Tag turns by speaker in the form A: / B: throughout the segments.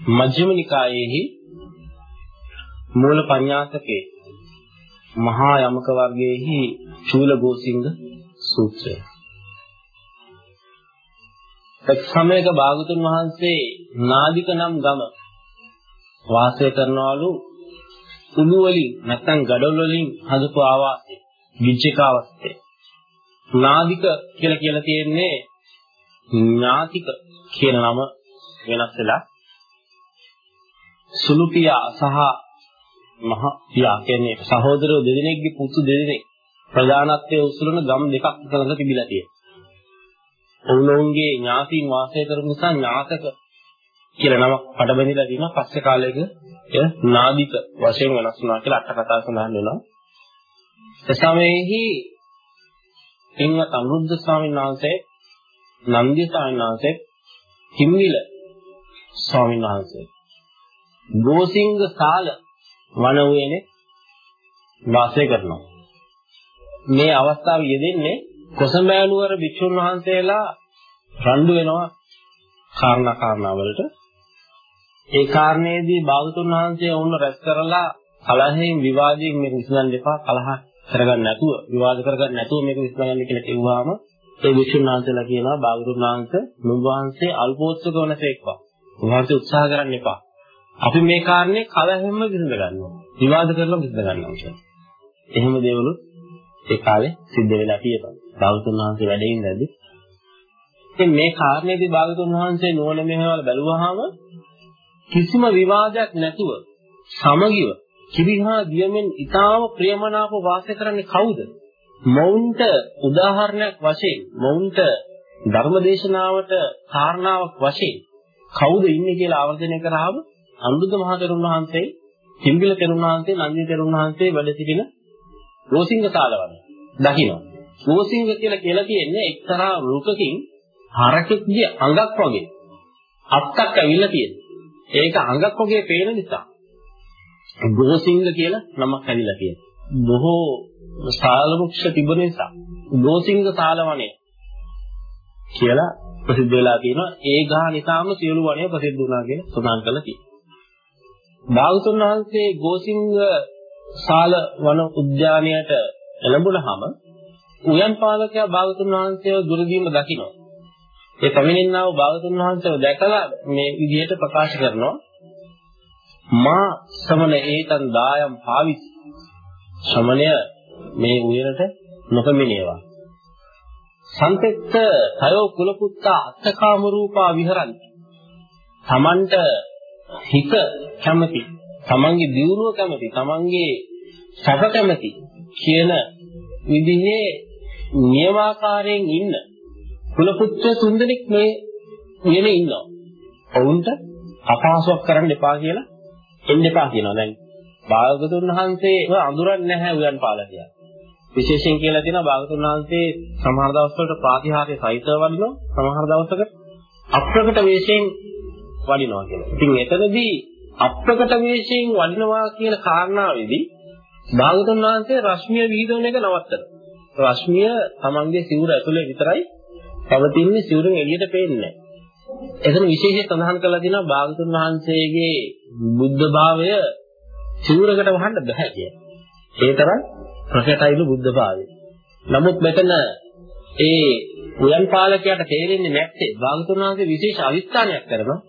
A: මජ්ක්‍ධිම නිකායේහි මූල පඤ්ඤාතකේ මහා යමක වර්ගයේහි චූල ගෝසිංග සූත්‍රය. එක් සමයක භාගතුන් වහන්සේ නාදික නම් ගම වාසය කරනවලු උණු වලින් නැත්නම් ගඩොල් වලින් හදපු ආවාසය විජ්ජකාවස්තේ නාදික කියලා කියලා තියෙන්නේ ඥාතික කියන නම වෙනස් වෙලා සුළු පියා සහ මහ පියා කියන්නේ සහෝදරයෝ දෙදෙනෙක්ගේ පුතු දෙදෙනෙක් ප්‍රධානත්වයේ උසුලන ගම් දෙකක් අතර තිබිලා තියෙනවා. ඔවුනොවුන්ගේ ඥාතීන් වාසය කරපු නිසා ඥාතක කියලා නමක් පඩබැඳිලා තියෙනවා. පස්සේ කාලයක එය නාදික වශයෙන් වෙනස් වුණා කියලා අට කතා සඳහන් වෙනවා. එසමයෙහි පින්වත් අනුරුද්ධ ස්වාමීන් වහන්සේ නන්දිය ස්වාමීන් වහන්සේ හිම්මිල ස්වාමීන් වහන්සේ ගෝසිංග සාල වන උයනේ වාසය කරනවා. මේ අවස්ථාව යෙදෙන්නේ කොසඹෑනුවර භික්ෂුන් වහන්සේලා රණ්ඩු වෙනවා කාරණා කාරණා වලට. ඒ කාරණේදී භාගතුන් වහන්සේ වුණ රැස් කරලා කලහෙන් විවාදයෙන් මේක විසඳන්න එපා කලහ කරගන්න නැතුව විවාද කරගන්න නැතුව මේක විසඳගන්න කියලා කිව්වහම ඒ භික්ෂුන් වහන්සේලා කියනවා භාගතුන් වහන්සේ නුඹ වහන්සේ අල්පෝත්සක වනසේක්වා. උන්වහන්සේ උත්සාහ කරන්න එපා. අපි මේ කාරණේ කලහෙම්ම විසඳ ගන්නවා. විවාද කරලා විසඳ ගන්නවා කියන්නේ. එහෙම දේවලුත් ඒ කාලේ සිද්ධ වෙලා තියෙනවා. භාගතුන් වහන්සේ වැඩේ ඉඳදී. ඉතින් මේ කාරණේදී භාගතුන් වහන්සේ නෝන මෙහෙවල බැලුවාම කිසිම විවාදයක් නැතුව සමගිව කිවිහා දියමෙන් ඊටාම ප්‍රියමනාප වාසය කරන්නේ කවුද? මොවුන්ට උදාහරණයක් වශයෙන් මොවුන්ට ධර්මදේශනාවට කාරණාවක් වශයෙන් කවුද ඉන්නේ කියලා ආවර්ජනය කරාම අනුරුද්ධ මහ තෙරුන් වහන්සේ, කිම්බිල තෙරුන් වහන්සේ, නන්දිය තෙරුන් වහන්සේ වැඩ සිටින රෝසිංග ශාලාවල දකින්න. රෝසිංග කියලා කියලා තියෙන්නේ එක්තරා රුකකින් හරකෙක්ගේ අඟක් වගේ අත්තක් ඇවිල්ලා තියෙනවා. ඒක අඟක් වගේ පේන නිසා ගෝසිංග කියලා නමක් ඇවිල්ලා තියෙනවා. බොහෝ ශාල වෘක්ෂ තිබෙන නිසා ගෝසිංග ශාලවණය කියලා ප්‍රසිද්ධ වෙලා තියෙනවා. ඒ ගහ නිසාම සියලු වණය ප්‍රසිද්ධ වුණා කියලා සඳහන් කරලා තියෙනවා. භාගතුන් වහන්සේ ගෝසිංග ශාල වන උද්‍යානයට එළඹුණාම උයන් පාලකයා භාගතුන් වහන්සේව දුරදීම දකිනවා. ඒ පැමිණෙනා වූ භාගතුන් වහන්සේව දැකලා මේ විදිහට ප්‍රකාශ කරනවා මා සමන ඒතන් දායම් පාවිස් ශ්‍රමණය මේ උයනට නොපමිණේවා. සංතෙත්ත තයෝ කුලපුත්තා අත්තකාම රූපා විහරಂತಿ. තමන්ට හිත කැමති, තමන්ගේ දියුණුව කැමති, තමන්ගේ සැප කැමති කියන විදිහේ නියමාකාරයෙන් ඉන්න කුලපුත්‍ර තුන්දෙනෙක් මේ උයනේ ඉන්නවා. ඔවුන්ට අපහසුයක් කරන්න එපා කියලා එන්න එපා කියනවා. දැන් භාගතුන් වහන්සේව අඳුරන්නේ නැහැ උයන් පාලකයා. විශේෂයෙන් කියලා තියෙනවා භාගතුන් වහන්සේ සමහර දවස්වලට ප්‍රාතිහාර්ය සහිතව වඩිනවා සමහර දවසක අප්‍රකට වේශයෙන් වඩිනවා කියලා. ඉතින් එතනදී අප්‍රකට වේශයෙන් වඩිනවා කියන කාරණාවේදී භාගතුන් වහන්සේ රශ්මිය විහිදවන එක නවත්තනවා. රශ්මිය තමන්ගේ සිවුර ඇතුලේ විතරයි පවතින්නේ සිවුරෙන් එළියට පේන්නේ නැහැ. එතන විශේෂයෙන් සඳහන් කරලා තියෙනවා භාගතුන් වහන්සේගේ බුද්ධ භාවය සිවුරකට වහන්න බෑ කියන්නේ. ඒ තරම් ප්‍රකටයිලු බුද්ධ භාවය. නමුත් මෙතන ඒ උයන් පාලකයාට තේරෙන්නේ නැත්තේ භාගතුන් වහන්සේ විශේෂ අවිස්ථානයක් කරනවා.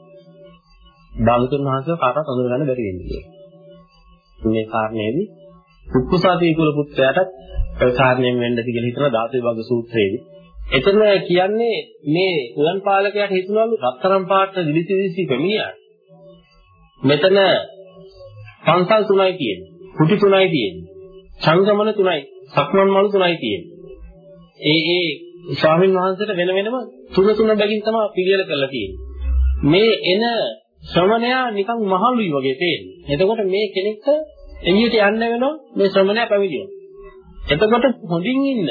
A: භාගතුන් වහන්සේව කාටවත් අඳුර ගන්න බැරි වෙන්නේ කියලා. මේ කාරණේදී කුක්කුසාදී කුල පුත්‍රයාට ඒ කාරණයෙන් වෙන්න කියලා හිතන ධාතු විභාග සූත්‍රයේදී එතන කියන්නේ මේ උයන් පාලකයාට හිතුණලු රත්තරන් පාට දිලිසි දිලිසි පැමිණියා. මෙතන පන්සල් තුනයි තියෙන්නේ. කුටි තුනයි තියෙන්නේ. සංගමන තුනයි. සක්මන් මළු තුනයි තියෙන්නේ. ඒ ඒ ස්වාමීන් වහන්සේට වෙන වෙනම තුන තුන බැගින් තමයි පිළියෙල කරලා තියෙන්නේ. මේ එන ශ්‍රමණයා නිකන් මහලුයි වගේ තේන්නේ. එතකොට මේ කෙනෙක්ට එළියට යන්න වෙනවා මේ ශ්‍රමණයා පැවිදිවෙනවා. එතකොට හොඳින් ඉන්න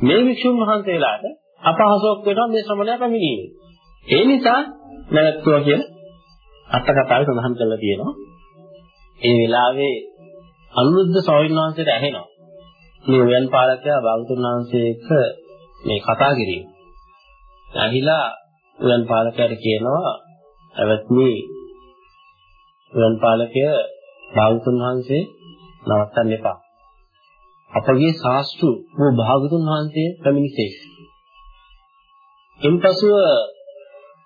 A: මේ වික්ෂුන් වහන්සේලාට අපහසුයක් වෙනවා මේ ශ්‍රමණයා පැමිණීම. ඒ නිසා නැවතුවා කියලා අට කතාවේ සඳහන් කරලා තියෙනවා. ඒ වෙලාවේ අනුරුද්ධ ස්වාමීන් වහන්සේට ඇහෙනවා. මේ උයන් පාලකයා බෞද්ධ වහන්සේ එක්ක මේ කතා කිරීම. ඇහිලා උයන් පාලකයාට කියනවා "අවත්නි ගුවන් පාලකය භාගතුන් වහන්සේ නවත්තන්න එපා. අපගේ ශාස්ත්‍රු වූ භාගතුන් වහන්සේ පැමිණිසේ. එන්පසුව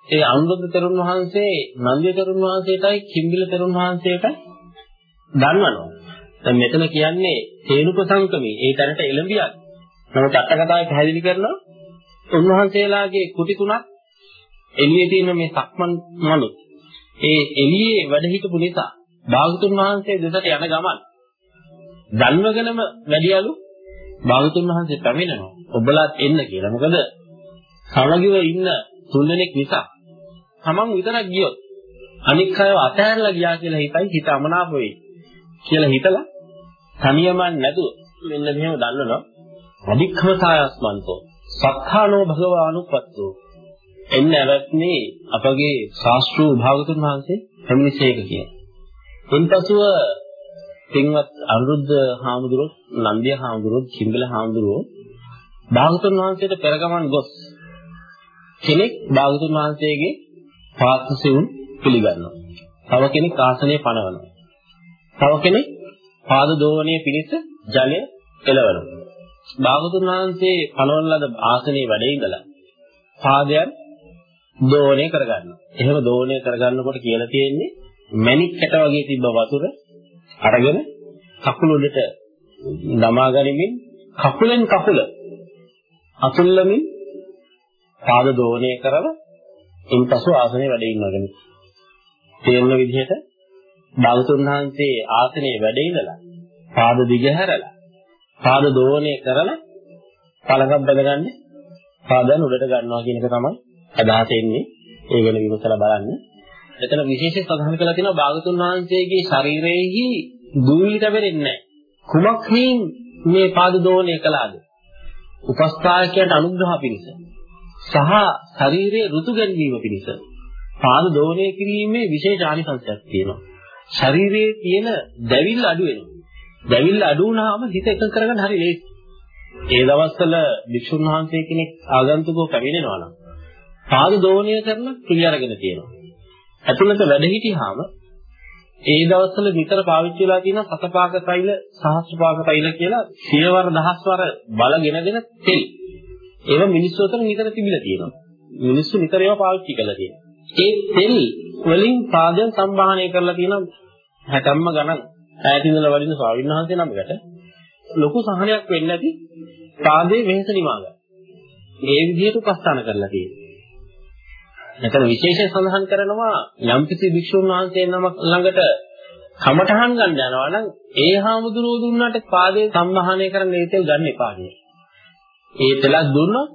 A: ඒ අනුරුද්ධ තෙරුන් වහන්සේ නන්දිය තෙරුන් වහන්සේටයි කිම්බිල තෙරුන් වහන්සේට දන්වනවා. දැන් මෙතන කියන්නේ තේනුපසංකමී ඒ තැනට එළඹියක්. නමුත් අටකතාවේ පැහැදිලි කරනවා උන්වහන්සේලාගේ කුටි තුනක් එළියේ තියෙන මේ සක්මන් මනු ඒ එළියේ වැඩ හිටපු නිසා භාගතුන් වහන්සේ දෙසට යන ගමන් දන්වගෙනම වැඩියලු භාගතුන් වහන්සේ පැමිණෙනවා. ඔබලාත් එන්න කියලා. මොකද සමගිව ඉන්න තුන්දෙනෙක් නිසා තමන් විතරක් ගියොත් අනික් අයව අතහැරලා ගියා කියලා හිතයි හිත අමනාප වෙයි කියලා හිතලා තනියමන් නැතුව මෙන්න මෙහෙම දන්නනවා අධික්ඛමතායස්මන්තෝ සත්තානෝ භගවානුපත්තෝ එන්න ඇවත්නේ අපගේ ශාස්ත්‍රූ භාගතුන් වහන්සේ පැමිණිසේක කියන. එන්පසුව පින්වත් අනුරුද්ධ හාමුදුරුවෝ නන්දිය හාමුදුරුවෝ කිම්බල හාමුදුරුවෝ භාගතුන් වහන්සේට පෙරගමන් ගොස් කෙනෙක් භාගතුන් වහන්සේගේ පාත්සෙවුන් පිළිගන්නවා. තව කෙනෙක් ආසනය පනවනවා. තව කෙනෙක් පාද දෝවණයේ පිණිස ජලය එළවනවා. භාගතුන් වහන්සේ පනවන ලද ආසනයේ වැඩ ඉඳලා පාදයන් දෝවණය කරගන්නවා. එහෙම දෝවණය කරගන්නකොට කියලා තියෙන්නේ මණික් කැට වගේ තිබ්බ වතුර අරගෙන කකුල උඩට දමා ගනිමින් කකුලෙන් කකුල අතුල්ලමින් පාද දෝණය කරලා ඉන්පසු ආසනයේ වැඩ ඉන්නවගෙන තේරෙන විදිහට බෞතුන් වහන්සේ ආසනයේ වැඩ ඉඳලා පාද දිගහැරලා පාද දෝණය කරලා පළඟක් බැඳගන්නේ පාදයන් උඩට ගන්නවා කියන එක තමයි අදහස එන්නේ ඒ ගැන විමසලා බලන්න. එතන විශේෂයෙන් සඳහන් කරලා තියෙනවා භාගතුන් වහන්සේගේ ශරීරයේහි දූවිලි තැවෙන්නේ නැහැ. කුමක් හේන් මේ පාද දෝණය කළාද? උපස්ථායකයන්ට අනුග්‍රහ පිණිස සහ ශරීරයේ ඍතු ගැනීම පිණිස පාද දෝණය කිරීමේ විශේෂ ආනිසංසයක් තියෙනවා. ශරීරයේ තියෙන දැවිල්ල අඩු වෙනවා. දැවිල්ල අඩු වුණාම හිත එකඟ කරගන්න හරි ලේසි. ඒ දවස්වල වික්ෂුන් වහන්සේ කෙනෙක් ආගන්තුකව පැමිණෙනවා නම් පාද දෝණය කරන ක්‍රියා අරගෙන තියෙනවා. ඇතුළත වැඩ හිටියාම ඒ දවස්වල විතර පාවිච්චි වෙලා තියෙන සතපාක තෛල සහස්‍රපාක තෛල කියලා සියවර දහස්වර බලගෙන දෙන තෙල්. ඒවා මිනිස්සු අතර නිතර තිබිලා තියෙනවා. මිනිස්සු නිතර ඒවා පාවිච්චි කරලා තියෙනවා. ඒ තෙල් වලින් පාදයන් සම්බාහනය කරලා තියෙන හැටම්ම ගණන් ඈත ඉඳලා වඩින ස්වාමීන් වහන්සේ නමකට ලොකු සහනයක් වෙන්නේ නැති පාදයේ වෙහෙස නිවා ගන්න. මේ විදිහට උපස්ථාන කරලා තියෙනවා. මෙතන විශේෂයෙන් සඳහන් කරනවා යම්කිසි භික්ෂුන් වහන්සේ නමක් ළඟට කමඨහන් ගන්න යනවා නම් ඒ හාමුදුරුවෝ දුන්නාට පාදේ සම්මහානය කරන්න ඒ තෙල් ගන්න එපා කියලා. ඒ තෙලක් දුන්නොත්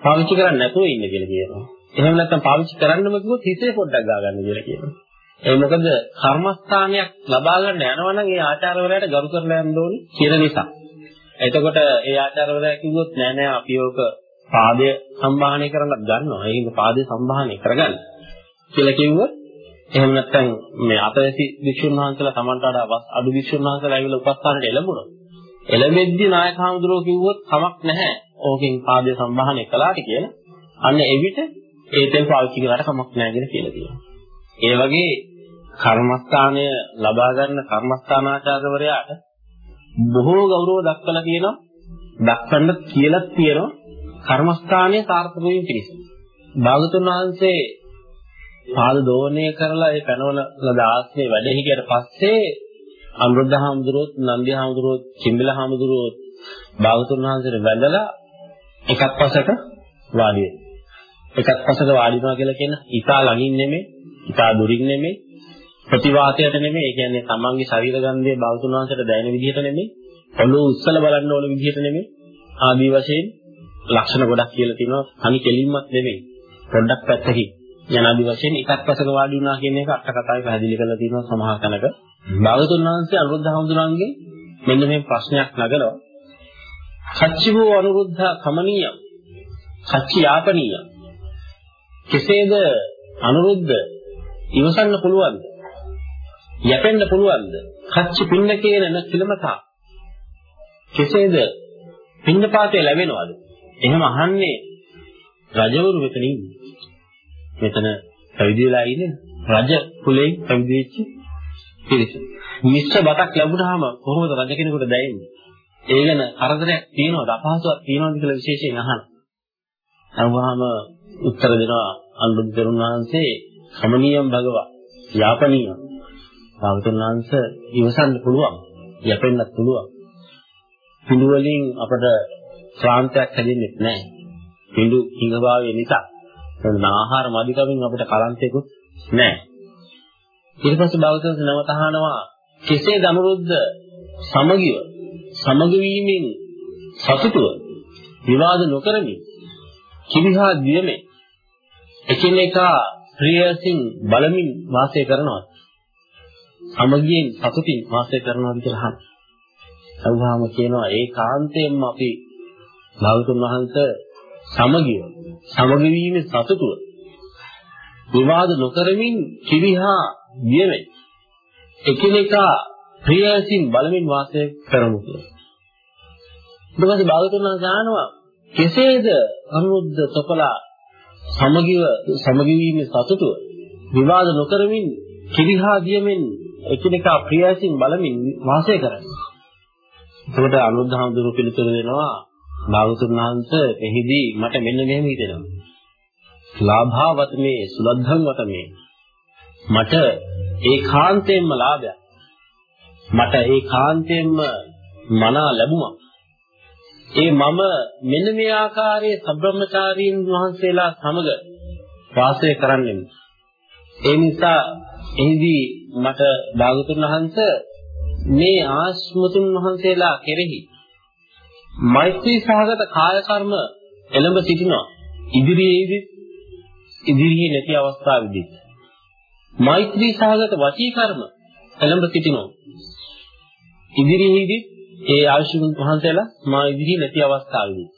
A: පාවිච්චි කරන්නේ නැතුව ඉන්න කියලා කියනවා. එහෙම නැත්නම් පාවිච්චි කරන්නම කිව්වොත් හිතේ පොඩ්ඩක් ගා ගන්න කියලා කියනවා. ඒ මොකද කර්මස්ථානයක් ලබා ගන්න යනවා නම් ඒ ආචාර්යවරයාට ගරු කරලා යන්න ඕනේ කියන නිසා. එතකොට ඒ ආචාර්යවරයා කිව්වොත් නෑ නෑ අපි ඕක පාදය සම්භාහනය කරන්නත් ගන්නවා. ඒක පාදය සම්භාහනය කරගන්න. කියලා කිව්වොත් එහෙම නැත්නම් මේ අතවැසි වික්ෂුන් වහන්සේලා Tamanට වඩා අඩු වික්ෂුන් වහන්සේලා ඇවිල්ලා උපස්ථානට එළඹුණා. එළඹෙද්දී නායක හඳුරෝ කිව්වොත් කමක් නැහැ. ඕකෙන් පාදය සම්භාහනය කළාට කියලා. අන්න එවිට ඒ තෙල් පාවිච්චි කරලා කමක් නැහැ කියලා කියලා තියෙනවා. ඒ වගේ කර්මස්ථානය ලබා ගන්න කර්මස්ථානාචාර්යවරයාට බොහෝ ගෞරව දක්වලා තියෙනවා. දක්වන්න කියලා තියෙනවා. කර්මස්ථානයේ සාර්ථක වීම පිණිස. භාගතුන් වහන්සේ පාද දෝණය කරලා ඒ පැනවල ලද ආස්නේ වැඩ හිටියට පස්සේ අනුරුද්ධ හාමුදුරුවෝත් නන්දි හාමුදුරුවෝත් කිම්බිල හාමුදුරුවෝත් භාගතුන් වහන්සේට වැඳලා එකක් පසක වාඩි වෙනවා. එකක් පසක වාඩි වෙනවා කියලා කියන ඉතා ළඟින් නෙමෙයි, ඉතා දුරින් නෙමෙයි, ප්‍රතිවාතයට නෙමෙයි. ඒ කියන්නේ තමන්ගේ ශරීර ගන්ධය භාගතුන් වහන්සේට දැනෙන විදිහට නෙමෙයි, ඔළුව උස්සල බලන්න ඕන විදිහට නෙමෙයි. ආදී වශයෙන් ලක්ෂණ ගොඩක් කියලා තියෙනවා. තනි කෙලින්මත් නෙමෙයි. පොඩ්ඩක් පැත්තකින් යන ආදි වශයෙන් එකක් පසක වාඩි වුණා කියන එක අට කතාවේ පැහැදිලි කරලා තියෙනවා සමහර තැනක. භාගතුන් වහන්සේ අනුරුද්ධ හඳුනන්ගේ මෙන්න මේ ප්‍රශ්නයක් නගනවා. සච්චිවෝ අනුරුද්ධ කමනීය. සච්චි යාපනීය. කෙසේද අනුරුද්ධ ඉවසන්න පුළුවන්ද? යැපෙන්න පුළුවන්ද? කච්චි පින්නකේන න කිලමතා. කෙසේද පින්නපාතේ ලැබෙනවද? එහෙම අහන්නේ රජවරු මෙතන ඉන්නේ. මෙතන පැවිදි වෙලා ඉන්නේ රජ කුලයෙන් පැවිදි වෙච්ච පිරිස. මිශ්‍ර බතක් ලැබුණාම කොහොමද රජ කෙනෙකුට දැනෙන්නේ? ඒ ගැන කරදරයක් තියෙනවද අපහසුයක් තියෙනවද කියලා විශේෂයෙන් අහන. අහුවාම උත්තර දෙනවා අනුරුද්ධ තෙරුන් වහන්සේ සමනියම් භගවා යාපනීය. භාගතුන් වහන්සේ ඉවසන්න පුළුවන්. යැපෙන්නත් පුළුවන්. පිළි වලින් අපට ශ්‍රාන්තයක් හැදෙන්නේ නැහැ. පිළි හිඟභාවය නිසා. එතන ආහාර මදිකමින් අපිට කලන්තයකුත් නැහැ. ඊට පස්සේ භාගතුන් නැවත අහනවා කෙසේ දනුරුද්ද සමගිව සමග වීමෙන් සතුටුව විවාද නොකරමින් කිවිහා දියමේ එකිනෙකා ප්‍රියසින් බලමින් වාසය කරනවා සමගියෙන් සතුටින් වාසය කරනවා කියලා අහනවා. සවහාම කියනවා ඒකාන්තයෙන්ම අපි භාගතුන් වහන්සේ සමගිය සමග වීමේ සතුටුව විවාද නොකරමින් කිවිහා දියමේ එකිනෙකා ප්‍රියසින් බලමින් වාසය කරමු කියලා. ඊට පස්සේ භාගතුන් වහන්සේ අහනවා කෙසේද අනුරුද්ධ තොපලා සමගිව සමගි වීමේ සතුටුව විවාද නොකරමින් කිරිහා දියමින් එකිනෙකා ප්‍රියසින් බලමින් වාසය කරන්නේ. එතකොට අනුරුද්ධ හඳුරු පිළිතුරු දෙනවා භාගතුන් වහන්සේ එහිදී මට මෙන්න මෙහෙම හිතෙනවා. ලාභාවත මේ සුලද්ධං වත මේ මට ඒකාන්තයෙන්ම ලාභයක්. මට ඒකාන්තයෙන්ම මනා ලැබුණා. ඒ මම මෙන්න මේ ආකාරයේ සබ්‍රහ්මචාරීන් වහන්සේලා සමග වාසය කරන්නෙමි. ඒ නිසා එහිදී මට භාගතුන් වහන්සේ මේ ආශ්මතුන් වහන්සේලා කෙරෙහි මෛත්‍රී සහගත කාය කර්ම එළඹ සිටිනවා. ඉදිරියේදී ඉදිරියේ නැති අවස්ථාවේදී. මෛත්‍රී සහගත වචී කර්ම එළඹ සිටිනවා. ඉදිරියේදී ඒ ආශිර්වාද වහන්සේලා මා ඉදිරියේ නැති අවස්ථාවේදී.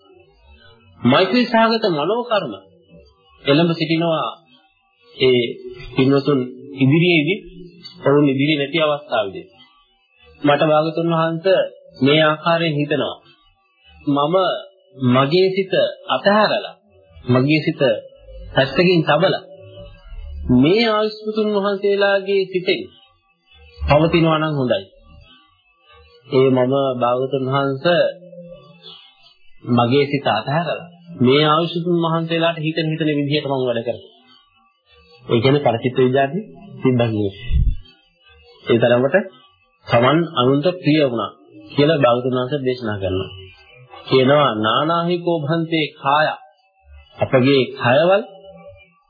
A: මෛත්‍රී සහගත මනෝ කර්ම එළඹ සිටිනවා. ඒ පින්වතුන් ඉදිරියේදී ඔවුන් ඉදිරියේ නැති අවස්ථාවේදී. මට භාගතුන් වහන්සේ මේ ආකාරයෙන් හිතනවා. මම මගේ සිත අතහැරලා මගේ සිත පැත්තකින් තබලා මේ ආයුෂ්මතුන් වහන්සේලාගේ සිතෙන් පවතිනවා නම් හොඳයි. ඒ මම භාගතුන් වහන්සේ මගේ සිත අතහැරලා මේ ආයුෂ්මතුන් වහන්සේලාට හිතන හිතන විදිහට මම වැඩ කරනවා. ඒ කියන්නේ පරිචිත්ත විද්‍යාවේ සිද්ධාන්නේ. ඒ තරමට සමන් අනුන්ට ප්‍රිය වුණා කියලා භාගතුන් වහන්සේ දේශනා කරනවා. කියනවා නානාහිකෝ භන්තේ කාය අපගේ කයවල්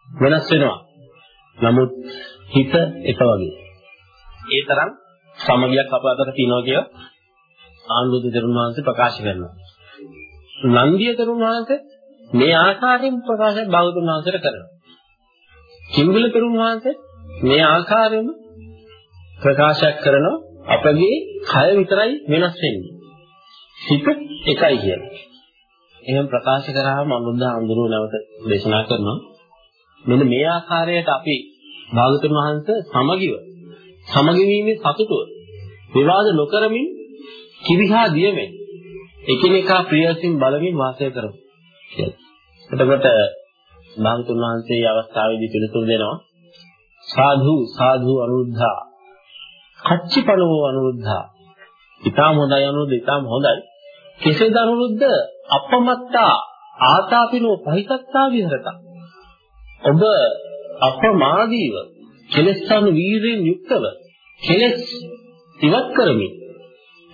A: වෙනස් වෙනවා. නමුත් හිත එක වගේ. ඒ තරම් සමගියක් අප අතර තියෙනවා කියලා ආනන්ද තෙරුන් වහන්සේ ප්‍රකාශ කරනවා. නන්දිය තෙරුන් වහන්සේ මේ ආකාරයෙන් ප්‍රකාශ බෞද්ධ වහන්සේට කරනවා. කිංගල තෙරුන් වහන්සේ මේ ආකාරයෙන්ම ප්‍රකාශයක් කරනවා අපගේ කය විතරයි වෙනස් වෙන්නේ. හිත එකයි කියලා. එහෙම ප්‍රකාශ කරාම අනුරුද්ධ අඳුරු නැවත දේශනා කරනවා. මෙන්න මේ ආකාරයට අපි භාගතුන් වහන්සේ සමගිව සමගි වීමේ සතුටුව විවාද නොකරමින් කිවිහා දියමෙන් එකිනෙකා ප්‍රියසින් බලමින් වාසය කරමු කියලා. එතකොට භාගතුන් වහන්සේ මේ අවස්ථාවේදී පිළිතුරු දෙනවා සාධු සාධු අනුරුද්ධා කච්චිපනෝ අනුරුද්ධා ඊටම හොඳයි අනුරුද්ධ ඊටම හොඳයි කෙසේද අනුරුද්ධ අපමත්තා ආතාපිනෝ පහිතත්තා විහෙරතා ඔබ අප්‍රමාදීව කෙලෙස්යන් වීරයෙන් යුක්තව කෙලෙස් ඉවත් කරමින්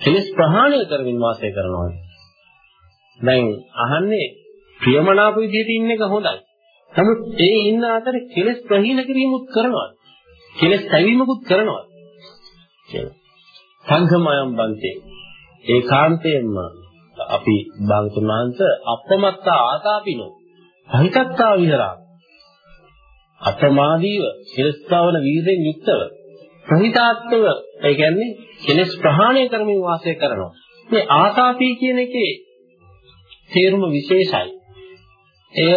A: කෙලෙස් ප්‍රහාණය කරමින් වාසය කරනවා. දැන් අහන්නේ ප්‍රියමනාප විදිහට ඉන්න එක හොඳයි. නමුත් ඒ ඉන්න අතරේ කෙලෙස් ප්‍රහීන කිරීමුත් කරනවා. කෙලෙස් පැවීමකුත් කරනවා. කියලා. සංඝමයම් බන්තේ ඒකාන්තයෙන්ම අපි භාගතුන් වහන්සේ අපමත්ත ආතාපිනෝ. අහිතත්තා විහරා. අප්‍රමාදීව සිරස්තාවන වීරෙන් යුක්තව. ප්‍රහිතාත්මව ඒ කියන්නේ කෙලස් ප්‍රහාණය කරමින් වාසය කරනවා. මේ ආසාපී කියන එකේ තේරුම විශේෂයි. එය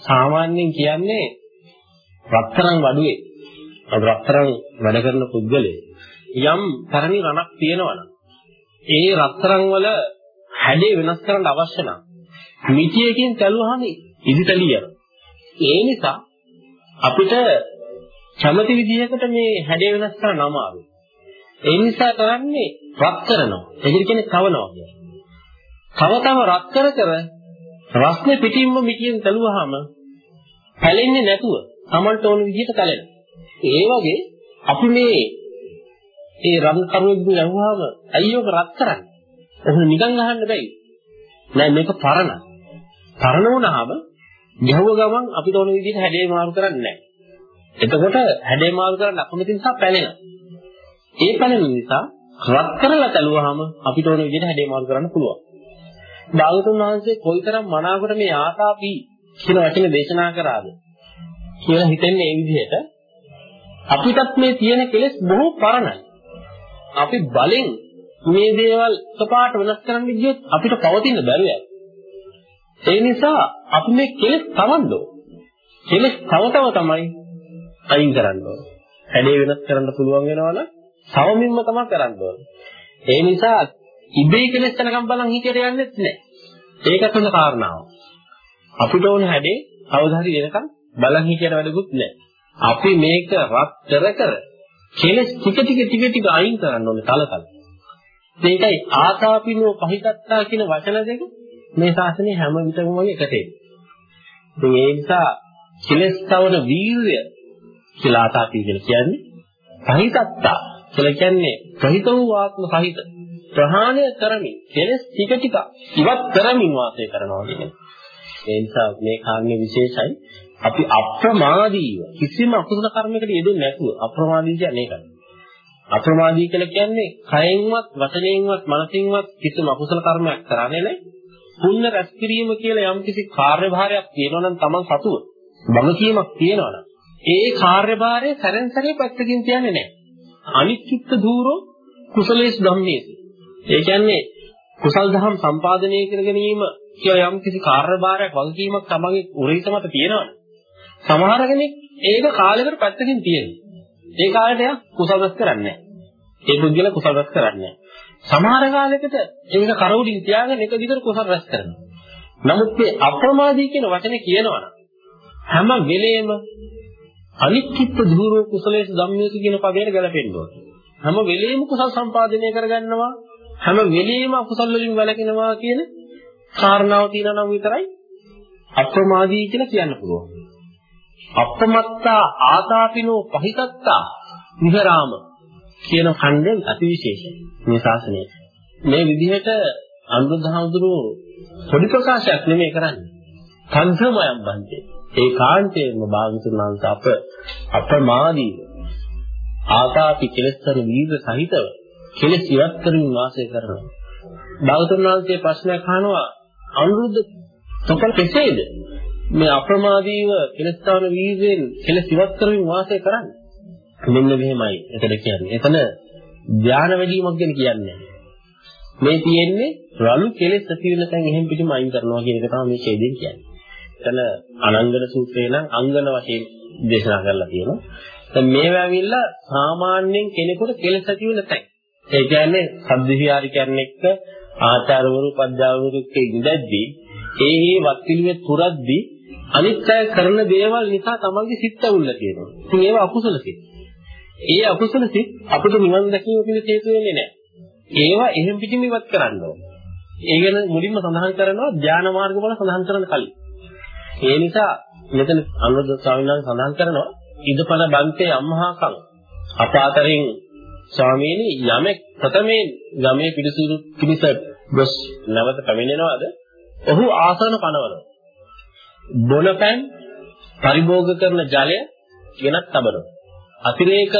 A: සාමාන්‍යයෙන් කියන්නේ රත්තරන් වඩුවේ. රත්තරන් වැඩ කරන පුද්ගලයා. යම් තරණි රණක් තියෙනවනම් ඒ රත්තරන් වල හැඩේ වෙනස් කරන්න අවශ්‍ය නම් මිටියකින් තැළුවාම ඉදිතලිය. ඒ නිසා අපිට කැමති විදිහකට මේ හැඩය වෙනස් කරන්න අමාරුයි. ඒ නිසා කරන්නේ රත් කරනවා. ඒ කියන්නේ තවනවා කියන්නේ. තව තව රත් කර කර රස්නේ පිටින්ම මිටියෙන් තලුවාම පැලෙන්නේ නැතුව Tamanට ඕන විදිහට කලනවා. ඒ වගේ අපි මේ ඒ රන් කරුවෙක්ගෙන් අහුවාම අයියෝක රත් කරන්නේ. ඔහු නිකන් අහන්න බැයි. නෑ මේක පරණ. පරණ වුණාම ගැහුව ගමන් අපිට ඕන විදිහට හැඩේ මාරු කරන්නේ නෑ. එතකොට හැඩේ මාරු කරන්න අකමැති නිසා පැලෙනවා. ඒ පැලෙන නිසා රත් කරලා තැළුවාම අපිට ඕන විදිහට හැඩේ මාරු කරන්න පුළුවන්. භාගතුන් වහන්සේ කොයිතරම් මනාවකට මේ ආතාපි කියන වචනේ දේශනා කරාද කියලා හිතෙන්නේ ඒ විදිහට අපිටත් මේ තියෙන කෙලෙස් බොහෝ පරණයි. අපි බලෙන් මේ දේවල් එකපාරට වෙනස් කරන්න ගියොත් අපිට පවතින බැරුවයි. ඒ නිසා අපි මේ කෙලෙස් තවන්න ඕන. කෙලෙස් තව තව තමයි අයින් කරන්න ඕන. හැඩේ වෙනස් කරන්න පුළුවන් වෙනවනම් සවමින්ම තමයි කරන්න ඕන. ඒ නිසා ඉබේ කෙලෙස් යනකම් බලන් හිතේට යන්නෙත් නැහැ. ඒක තමයි කාරණාව. අපිට ඕන හැඩේ අවධාරි වෙනකම් බලන් හිතේට වැඩකුත් නැහැ. අපි මේක රත් කර කර කෙලෙස් ටික ටික ටික ටික අයින් කරන්න ඕනේ තලතල. ඒකයි ආතාපිනෝ පහිතත්තා කියන වචන දෙක මේ ශාසනයේ හැම විටම වගේ එකට එන්නේ. ඉතින් ඒ නිසා කෙලස් තවන වීර්ය කියලා ආතාපි කියලා කියන්නේ පහිතත්තා කියලා කියන්නේ ප්‍රහිත වූ ආත්ම සහිත ප්‍රහාණය කරමින් කෙලස් ටික ටික ඉවත් කරමින් වාසය කරනවා කියන්නේ. ඒ නිසා මේ කාර්ය විශේෂයි අපි අප්‍රමාදීව කිසිම අකුසල කර්මයකට යෙදෙන්නේ නැතුව අප්‍රමාදී කියන්නේ ඒකයි. අප්‍රමාදී කියලා කියන්නේ කයෙන්වත් වචනයෙන්වත් මනසින්වත් කිසිම අකුසල කර්මයක් කරන්නේ නැහැ. පුණ්‍ය රැස් කිරීම කියලා යම්කිසි කාර්යභාරයක් තියෙනවා නම් Taman සතුව වගකීමක් තියෙනවා නම් ඒ කාර්යභාරය සැරෙන් සැරේ පැත්තකින් තියන්නේ නැහැ. අනිත්‍යත්ව ධූරෝ කුසලේස් ධම්මේස. ඒ කියන්නේ කුසල් දහම් සම්පාදනය කර ගැනීම කියලා යම්කිසි කාර්යභාරයක් වගකීමක් තමගේ උරිත මත තියෙනවනේ. සමහර කෙනෙක් ඒක කාලයකට පැත්තකින් තියෙනවා. ඒ කාලයට යා කුසල් රැස් කරන්නේ නැහැ. ඒ පුද්ගල කුසල් රැස් කරන්නේ නැහැ. සමහර කාලයකට ඒක කරවුලින් තියාගෙන එක දිගට කුසල් රැස් කරනවා. නමුත් මේ අප්‍රමාදී කියන වචනේ කියනවනම් හැම වෙලේම අනික්කිට ධූරෝ කුසලයේ ධම්මයේ කියන පදයට ගැලපෙන්න ඕනේ. හැම වෙලේම කුසල් සම්පාදනය කරගන්නවා හැම වෙලේම අකුසල් වලින් වැළකෙනවා කියන කාරණාව තියෙනවා නම් විතරයි අප්‍රමාදී කියලා කියන්න පුළුවන්. අප්‍රමත්තා ආතාපිනෝ පහිතත්තා විහරාම කියන ඛණ්ඩයෙන් අතිවිශේෂයි මේ ශාසනයේ. මේ විදිහට අනුරුද්ධහඳුරු පොඩි ප්‍රකාශයක් නෙමෙයි කරන්නේ. සංසමයන් බන්තේ. ඒ කාන්තේම භාගතුන් වහන්සේ අප අප්‍රමාදීව ආතාපි කෙලස්තර වීර්ය සහිතව කෙලස් ඉවත් කරමින් වාසය කරනවා. භාගතුන් වහන්සේ ප්‍රශ්නයක් අහනවා අනුරුද්ධ තොපල් කෙසේද මේ අප්‍රමාදීව කෙලස්තාන වීර්යෙන් කෙලස් ඉවත් කරමින් වාසය කරන්නේ? මෙන්න මෙහෙමයි. එතන කියන්නේ. එතන ධානය වැඩිවීමක් ගැන කියන්නේ මේ තියෙන්නේ රළු කෙලෙස් ඇති වෙන තැන් එහෙම් පිටිම අයින් කරනවා කියන එක තමයි මේ ඡේදයෙන් කියන්නේ. එතන අනංගන සූත්‍රේ නම් අංගන වශයෙන් දේශනා කරලා තියෙනවා. දැන් මේවා ඇවිල්ලා සාමාන්‍යයෙන් කෙනෙකුට කෙලෙස් ඇති වෙන තැන්. ඒ කියන්නේ සම්දිහිආරිකයන් එක්ක ආචාර්යවරු පද්‍යාවරු එක්ක ඉඳද්දී ඒ ඒ වත් පිළිවෙත් පුරද්දී අනිත් අය කරන දේවල් නිසා තමන්ගේ සිත් ඇවුල්ලා තියෙනවා. ඉතින් ඒවා අකුසල සිත්. ඒ අකුසල සිත් අපිට නිවන් දැකීම පිණිස හේතු වෙන්නේ නැහැ. ඒවා එහෙම් පිටින් ඉවත් කරන්න ඕන. ඒ ගැන මුලින්ම සඳහන් කරනවා ධානා මාර්ග වල සඳහන් කරන කලින්. ඒ නිසා මෙතන අනුරුද්ධ ස්වාමීන් වහන්සේ සඳහන් කරනවා ඉදපන බන්තේ අම්මහාකම් අපාතරින් ස්වාමීනි යමෙක් ප්‍රථමයෙන් ගමේ පිළිසුරු පිළිස ගොස් නැවත පැමිණෙනවාද ඔහු ආසන පනවනවා බොනපැන් පරිභෝග කරන ජලය ගෙනත් තබනවා අතිරේක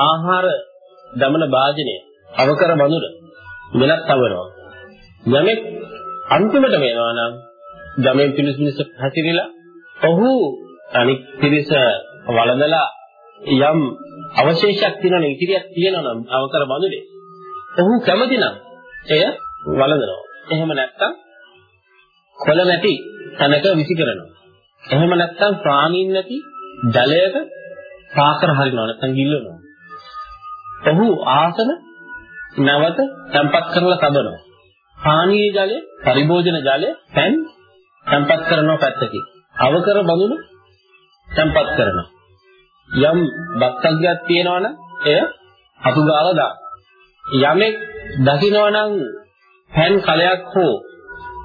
A: ආහාර දමන වාජනය අවකර බඳුන ගෙනත් තබනවා. යමෙක් අන්තිමට වෙනවා නම් ගමෙන් පිළිසුමිස හැසිරিলা ඔහු අනික් පිරිස වළඳලා යම් අවශේෂයක් තියෙනවා ඉතිරියක් තියෙනවා නම් අවකර බඳුනේ ඔහු කැමති නම් එය වළඳනවා. එහෙම නැත්නම් කොළ නැති තැනක විසි කරනවා එහෙම නැත්නම් ප්‍රාණීන් නැති ජලයක පාකර හරිනවා නැත්නම් ගිල්ලනවා ඔහු ආසන නැවත තැම්පත් කරලා තබනවා. පානීය ජලය පරිභෝජන ජලය පැන් තැම්පත් කරනවා පැත්තකින්. අවකර බඳුන තැම්පත් කරනවා. යම් බක්සග්ගයක් තියෙනවනම් එය අතු ගාලා දාන්න. යමෙක් දකින්නවනම් පෑන් කලයක් හෝ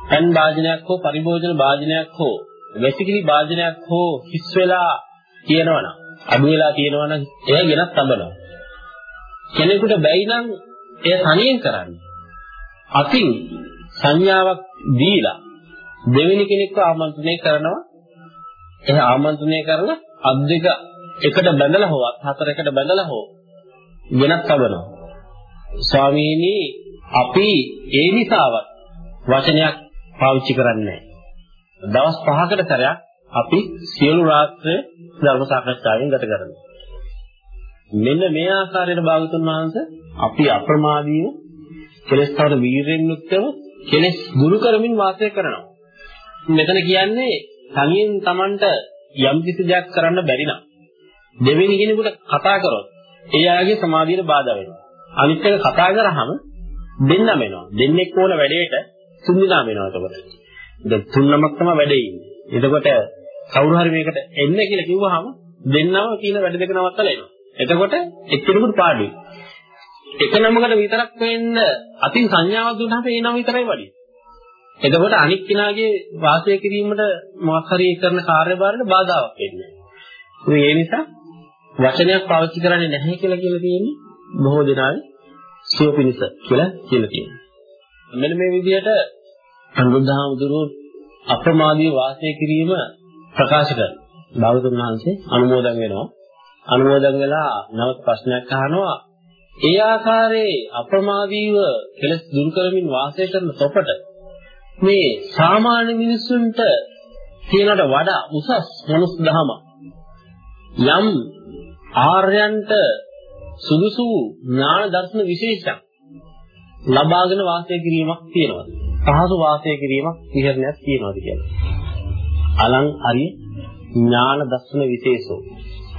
A: පෑන් වාදනයක් හෝ පරිභෝජන වාදනයක් හෝ වැසිකිලි වාදනයක් හෝ හිස් වෙලා තියෙනවනම් අඩු වෙලා තියෙනවනම් එය ගෙනත් තබනවා. කෙනෙකුට බැයි නම් එය තනියෙන් කරන්න. අතින් සංඥාවක් දීලා දෙවෙනි කෙනෙක්ව ආමන්ත්‍රණය කරනවා. ඒ ආමන්ත්‍රණය කරලා අත් දෙක එකට බැඳලා හෝ හතරකට බැඳලා හෝ වෙනත් තබනවා. ස්වාමීනි අපි ඒ නිසාවත් වචනයක් පාවිච්චි කරන්නේ දවස් 5කට සැරයක් අපි සියලු රාත්‍රියේ ධර්ම සාකච්ඡාවෙන් ගත කරනවා. මෙන්න මේ ආකාරයට භාගතුන් වහන්සේ අපි අප්‍රමාදීව කෙලස් තවර වීරෙන් යුක්තව කෙලස් දුරු කරමින් වාසය කරනවා. මෙතන කියන්නේ තනියෙන් Tamanට යම් කිසි දෙයක් කරන්න බැරි නම් දෙවෙනි කෙනෙකුට කතා කරොත් ඒ ආගේ සමාධියට බාධා වෙනවා. අනිත් එක කතා කරාම දෙන්නම වෙනවා. දෙන්නෙක් ඕන වැඩේට තුන් දෙනාම වෙනවා එතකොට. දැන් තුන් නමක් තමයි වැඩේ ඉන්නේ. එතකොට කවුරු හරි මේකට එන්න කියලා කිව්වහම දෙන්නම කියන වැඩ දෙක නවත්තලා එනවා. එතකොට එක්කෙනෙකුට පාඩුයි. එක නමකට විතරක් වෙන්න අතින් සංඥාවක් දුන්නාම ඒ නම විතරයි වඩි. එතකොට අනික් කෙනාගේ වාසය කිරීමට මොකක් හරි කරන කාර්යභාරයට බාධාවක් වෙන්නේ. ඒ නිසා වචනයක් පාවිච්චි කරන්නේ නැහැ කියලා කියලා තියෙන්නේ බොහෝ දෙනාගේ සුව පිණිස කියලා කියලා තියෙනවා. මෙන්න මේ විදිහට අනුරුද්ධහාමුදුරුවෝ අප්‍රමාදීව වාසය කිරීම ප්‍රකාශ කරනවා. භාගතුන් වහන්සේ අනුමෝදන් වෙනවා. අනුමෝදන් වෙලා නැවත ප්‍රශ්නයක් අහනවා. ඒ ආකාරයේ අප්‍රමාදීව කෙලස් දුරු කරමින් වාසය කරන තොපට මේ සාමාන්‍ය මිනිසුන්ට කියනට වඩා උසස් මනුස්ස දහම යම් ආර්යයන්ට සුදුසු ඥාන දර්ශන විශේෂයක් ලබාගෙන වාසය කිරීමක් තියෙනවා. පහසු වාසය කිරීමක් විහෙරණයක් තියෙනවාද කියලා. අලං අරිය ඥාන දර්ශන විශේෂෝ